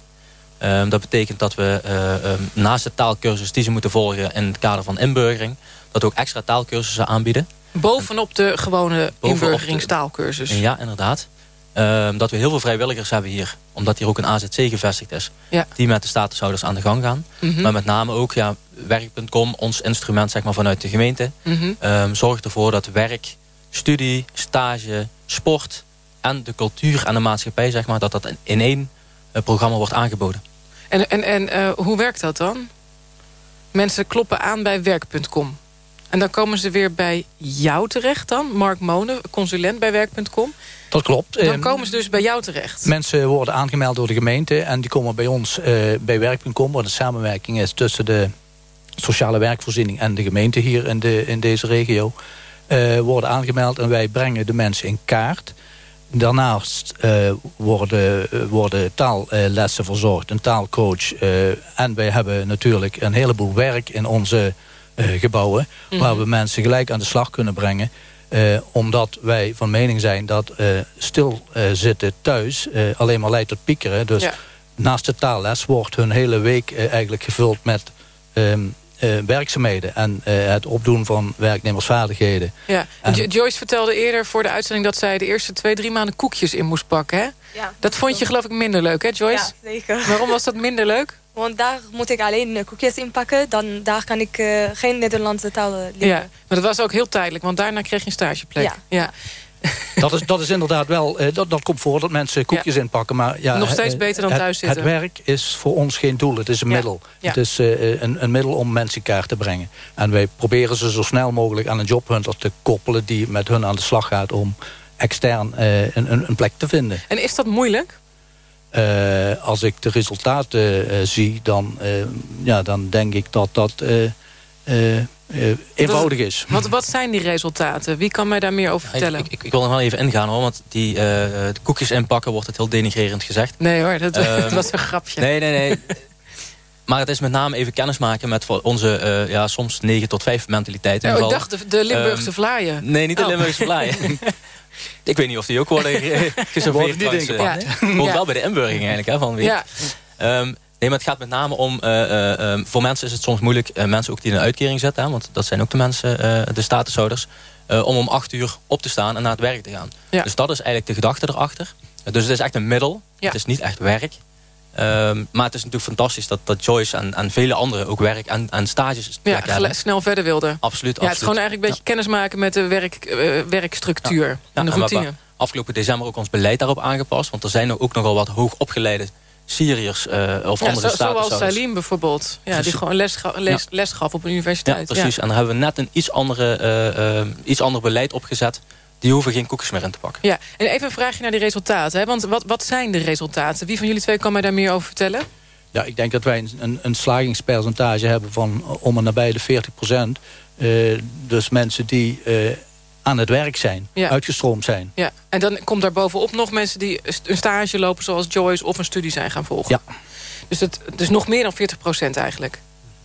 Um, dat betekent dat we uh, um, naast de taalkursus die ze moeten volgen... in het kader van inburgering... dat we ook extra taalkursussen aanbieden. Bovenop de gewone inburgeringstaalkursus? Ja, inderdaad. Um, dat we heel veel vrijwilligers hebben hier. Omdat hier ook een AZC gevestigd is. Ja. Die met de statushouders aan de gang gaan. Mm Maar met name ook ja, werk.com, ons instrument zeg maar, vanuit de gemeente... Mm -hmm. zorgt ervoor dat werk, studie, stage, sport en de cultuur en de maatschappij, zeg maar, dat dat in één uh, programma wordt aangeboden. En, en, en uh, hoe werkt dat dan? Mensen kloppen aan bij werk.com. En dan komen ze weer bij jou terecht dan? Mark Monen, consulent bij werk.com. Dat klopt. Dan komen ze dus bij jou terecht? Mensen worden aangemeld door de gemeente... en die komen bij ons uh, bij werk.com... waar de samenwerking is tussen de sociale werkvoorziening... en de gemeente hier in, de, in deze regio worden aangemeld en wij brengen de mensen in kaart. Daarnaast uh, worden, worden taallessen verzorgd, een taalcoach. Uh, en wij hebben natuurlijk een heleboel werk in onze gebouwen... Mm -hmm. waar we mensen gelijk aan de slag kunnen brengen. omdat wij van mening zijn dat stilzitten thuis alleen maar leidt tot piekeren. Dus ja. naast de taalles wordt hun hele week eigenlijk gevuld met... Um, uh, werkzaamheden en uh, het opdoen van werknemersvaardigheden. Ja. En Joyce vertelde eerder voor de uitzending dat zij de eerste twee, drie maanden koekjes in moest pakken. Hè? Ja, dat vond je geloof ik minder leuk, hè Joyce? Ja, zeker. Waarom was dat minder leuk? Want daar moet ik alleen koekjes inpakken. Dan, daar kan ik uh, geen Nederlandse taal leren. Ja, maar dat was ook heel tijdelijk, want daarna kreeg je een stageplek. Ja. ja. Dat is, dat is inderdaad wel, eh, dat, dat komt voor dat mensen koekjes inpakken. Maar ja, Nog steeds beter dan thuis zitten. Het werk is voor ons geen doel, het is een middel. Het is uh, een, een middel om mensen in kaart te brengen. En wij proberen ze zo snel mogelijk aan een jobhunter te koppelen... die met hun aan de slag gaat om extern uh, een, een, plek te vinden. En is dat moeilijk? Uh, als ik de resultaten zie, dan, ja, dan denk ik dat dat uh, eenvoudig is. Wat, wat zijn die resultaten? Wie kan mij daar meer over vertellen? Ik, ik, ik wil nog wel even ingaan hoor, want die uh, de koekjes inpakken wordt het heel denigrerend gezegd. Nee hoor, dat, um, dat was een grapje. Nee, nee, nee. Maar het is met name even kennismaken met onze uh, ja, soms 9 tot 5 mentaliteit. Oh, ik dacht de, de Limburgse um, vlaaien. Nee, niet de oh. Limburgse vlaaien. ik weet niet of die ook worden geserveerd. Die denk ik ja. ja. wel bij de inburgering eigenlijk. Hè, van wie. Ja. Um, Nee, maar het gaat met name om... Uh, uh, voor mensen is het soms moeilijk, uh, mensen ook die in een uitkering zetten... Hè, want dat zijn ook de mensen, de statushouders... om om acht uur op te staan en naar het werk te gaan. Ja. Dus dat is eigenlijk de gedachte erachter. Dus het is echt een middel. Ja. Het is niet echt werk. Um, maar het is natuurlijk fantastisch dat, dat Joyce en, en vele anderen ook werk en, en stages ja, hebben. snel verder wilden. Absoluut. Ja, het is gewoon eigenlijk een beetje kennis maken met de werk, uh, werkstructuur en de routine. afgelopen december ook ons beleid daarop aangepast. Want er zijn ook nogal wat hoogopgeleide Syriërs uh, of ja, andere staten. Zoals Salim bijvoorbeeld. Ja, die gewoon les, les, les, gaf op een universiteit. Ja, precies. En daar hebben we net een iets, andere, uh, uh, iets ander beleid opgezet. Die hoeven geen koekjes meer in te pakken. Ja, en even een vraagje naar die resultaten. Hè? Want wat, wat zijn de resultaten? Wie van jullie twee kan mij daar meer over vertellen? Ja, ik denk dat wij een, een slagingspercentage hebben van om en nabij de 40 procent. dus mensen die aan het werk zijn, uitgestroomd zijn. Ja. En dan komt daar bovenop nog mensen die een stage lopen... zoals Joyce of een studie zijn gaan volgen. Ja. Dus het, is nog meer dan 40 procent eigenlijk.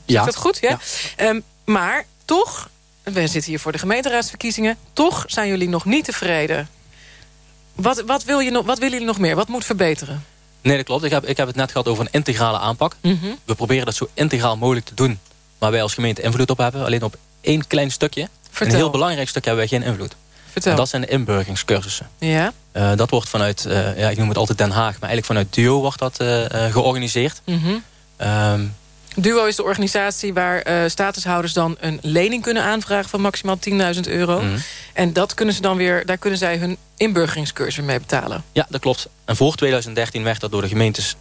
Ja. Is dat goed? Ja. ja. Um, maar toch, we zitten hier voor de gemeenteraadsverkiezingen... toch zijn jullie nog niet tevreden. Wat, wat, wil je nog, wat willen jullie nog meer? Wat moet verbeteren? Nee, dat klopt. Ik heb, ik heb het net gehad over een integrale aanpak. Mm -hmm. We proberen dat zo integraal mogelijk te doen... waar wij als gemeente invloed op hebben. Alleen op één klein stukje. Vertel. Een heel belangrijk stuk hebben wij geen invloed. Vertel. dat zijn de inburgingscursussen. Ja? Uh, dat wordt vanuit, uh, ja, ik noem het altijd Den Haag... maar eigenlijk vanuit DUO wordt dat uh, georganiseerd. Mm -hmm. um, Duo is de organisatie waar statushouders dan een lening kunnen aanvragen... van maximaal 10.000 euro. Mhm. En dat kunnen ze dan weer, daar kunnen zij hun inburgeringscursus mee betalen. Ja, dat klopt. En voor 2013 werd dat door de gemeentes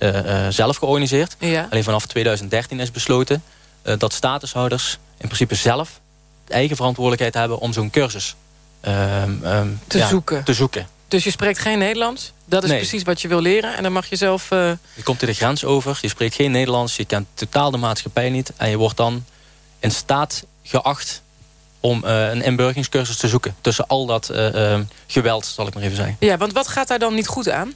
zelf georganiseerd. Ja. Alleen vanaf 2013 is besloten dat statushouders in principe zelf... eigen verantwoordelijkheid hebben om zo'n cursus ehm, ehm, te, zoeken. te zoeken. Dus je spreekt geen Nederlands? Dat is precies wat je wil leren. En dan mag je zelf... Uh... Je komt er de grens over, je spreekt geen Nederlands... je kent totaal de maatschappij niet... en je wordt dan in staat geacht om uh, een inburgeringscursus te zoeken. Tussen al dat uh, geweld, zal ik maar even zeggen. Ja, want wat gaat daar dan niet goed aan?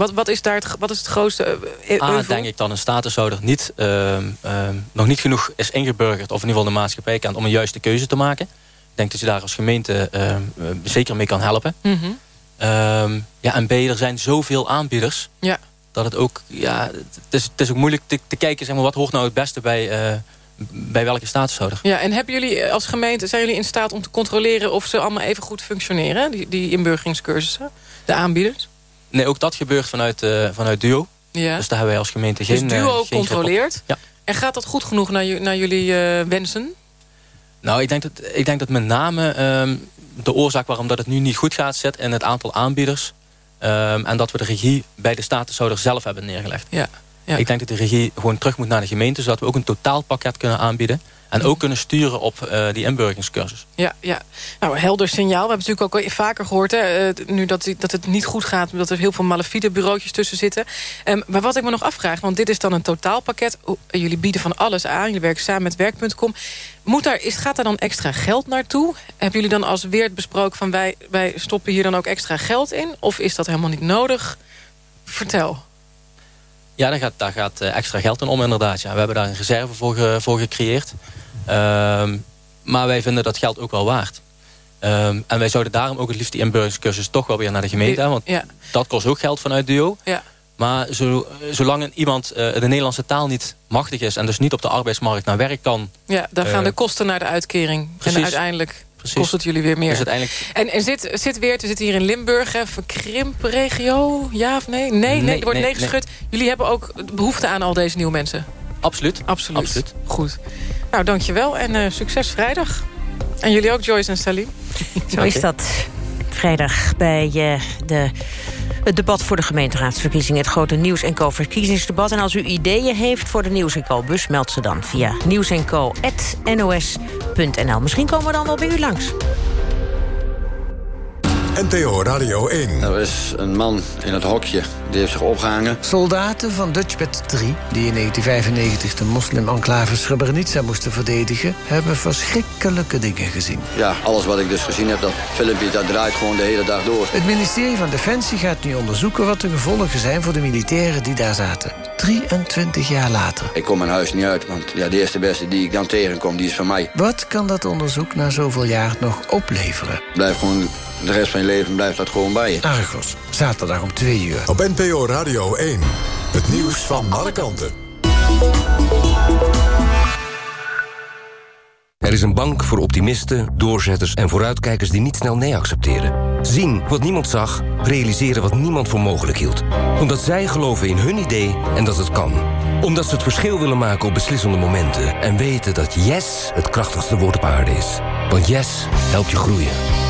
Wat, wat, is, daar het, wat is het grootste uh, Ah, denk ik dat een statushouder niet, ehm, ehm, nog niet genoeg is ingeburgerd... of in ieder geval de maatschappij kent om een juiste keuze te maken. Ik denk dat je daar als gemeente ehm, zeker mee kan helpen. Mm Um, ja, en B, er zijn zoveel aanbieders. Ja. Dat het ook, ja, het is, het is ook moeilijk te, te kijken, zeg maar, wat hoort nou het beste bij, bij welke statushouder. Ja, en hebben jullie als gemeente, zijn jullie in staat om te controleren of ze allemaal even goed functioneren, die, die inburgeringscursussen, de aanbieders? Nee, ook dat gebeurt vanuit, uh, vanuit DUO. Ja. Dus daar hebben wij als gemeente dus geen... Dus DUO controleert? Ja. En gaat dat goed genoeg naar, naar jullie wensen? Nou, ik denk dat, ik denk dat met name um, de oorzaak waarom dat het nu niet goed gaat... zit in het aantal aanbieders. Um, en dat we de regie bij de statushouder zelf hebben neergelegd. Ja, ja. Ik denk dat de regie gewoon terug moet naar de gemeente... zodat we ook een totaalpakket kunnen aanbieden. En ook kunnen sturen op uh, die inburgeringscursus. Ja, ja. Nou, helder signaal. We hebben natuurlijk ook vaker gehoord... Hè, uh, nu dat, dat het niet goed gaat... dat er heel veel malafide bureautjes tussen zitten. Um, maar wat ik me nog afvraag... want dit is dan een totaalpakket. jullie bieden van alles aan. Jullie werken samen met Werk.com. Moet daar, is, gaat daar dan extra geld naartoe? Hebben jullie dan als Weert besproken... van wij, wij stoppen hier dan ook extra geld in? Of is dat helemaal niet nodig? Vertel. Ja, daar gaat, daar gaat uh, extra geld in om inderdaad. Ja. We hebben daar een reserve voor, ge, voor gecreëerd. Um, maar wij vinden dat geld ook wel waard. Um, en wij zouden daarom ook het liefst die inburgeringscursus toch wel weer naar de gemeente. Want ja. dat kost ook geld vanuit DUO. Ja. Maar zo, zolang iemand uh, de Nederlandse taal niet machtig is... en dus niet op de arbeidsmarkt naar werk kan... Ja, dan gaan uh, de kosten naar de uitkering. Precies. En uiteindelijk Precies. kost het jullie weer meer. Dus uiteindelijk... En, en zit, zit weer, we zitten hier in Limburg, verkrimpregio, ja of nee? Nee, nee, nee er wordt nee, nee geschud. Jullie hebben ook behoefte aan al deze nieuwe mensen? Absoluut. Absoluut. Absoluut. Goed. Nou, dankjewel en uh, succes vrijdag. En jullie ook, Joyce en Salim. Zo is dat. Vrijdag bij uh, de het debat voor de gemeenteraadsverkiezingen. Het grote Nieuws en Co verkiezingsdebat. En als u ideeën heeft voor de Nieuws en Co bus, meld ze dan via nieuwsenco.nos.nl. Misschien komen we dan wel bij u langs. NTO Radio 1. Er is een man in het hokje, die heeft zich opgehangen. Soldaten van Dutchbed 3, die in 1995 de moslim-enclave Srebrenica moesten verdedigen... hebben verschrikkelijke dingen gezien. Ja, alles wat ik dus gezien heb, dat filmpje, dat draait gewoon de hele dag door. Het ministerie van Defensie gaat nu onderzoeken wat de gevolgen zijn... voor de militairen die daar zaten. 23 jaar later. Ik kom mijn huis niet uit, want ja, de eerste beste die ik dan tegenkom, die is van mij. Wat kan dat onderzoek na zoveel jaar nog opleveren? Blijf gewoon de rest van je leven blijft dat gewoon bij je. Argos, zaterdag om 2 uur. Op NPO Radio 1, het nieuws van alle kanten. Er is een bank voor optimisten, doorzetters en vooruitkijkers die niet snel nee accepteren. Zien wat niemand zag, realiseren wat niemand voor mogelijk hield. Omdat zij geloven in hun idee en dat het kan. Omdat ze het verschil willen maken op beslissende momenten. En weten dat yes het krachtigste woord op aarde is. Want yes helpt je groeien.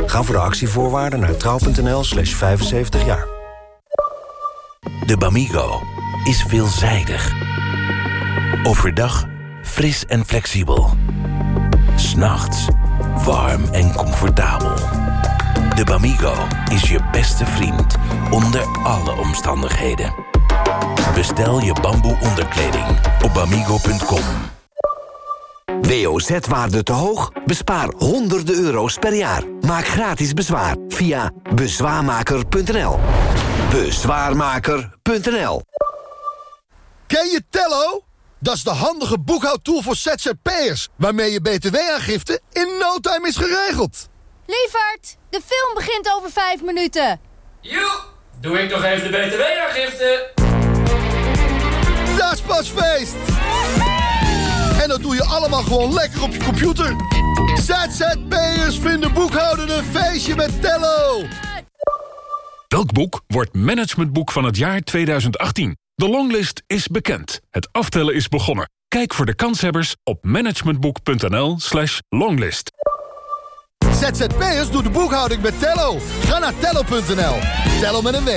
Ga voor de actievoorwaarden naar trouw.nl slash 75 jaar. De Bamigo is veelzijdig. Overdag fris en flexibel. S'nachts warm en comfortabel. De Bamigo is je beste vriend onder alle omstandigheden. Bestel je bamboe onderkleding op bamigo.com. WOZ-waarde te hoog? Bespaar honderden euro's per jaar. Maak gratis bezwaar via bezwaarmaker.nl. Bezwaarmaker.nl Ken je Tello? Dat is de handige boekhoudtool voor ZZP'ers... waarmee je btw-aangifte in no time is geregeld. Lievert, de film begint over vijf minuten. Joe, doe ik nog even de btw-aangifte. Dat is pas feest. En dat doe je allemaal gewoon lekker op je computer. ZZP'ers vinden boekhouden een feestje met Tello. Welk boek wordt managementboek van het jaar 2018? De longlist is bekend. Het aftellen is begonnen. Kijk voor de kanshebbers op managementboek.nl slash longlist. ZZP'ers doet de boekhouding met Tello. Ga naar tello.nl. Tello met een W.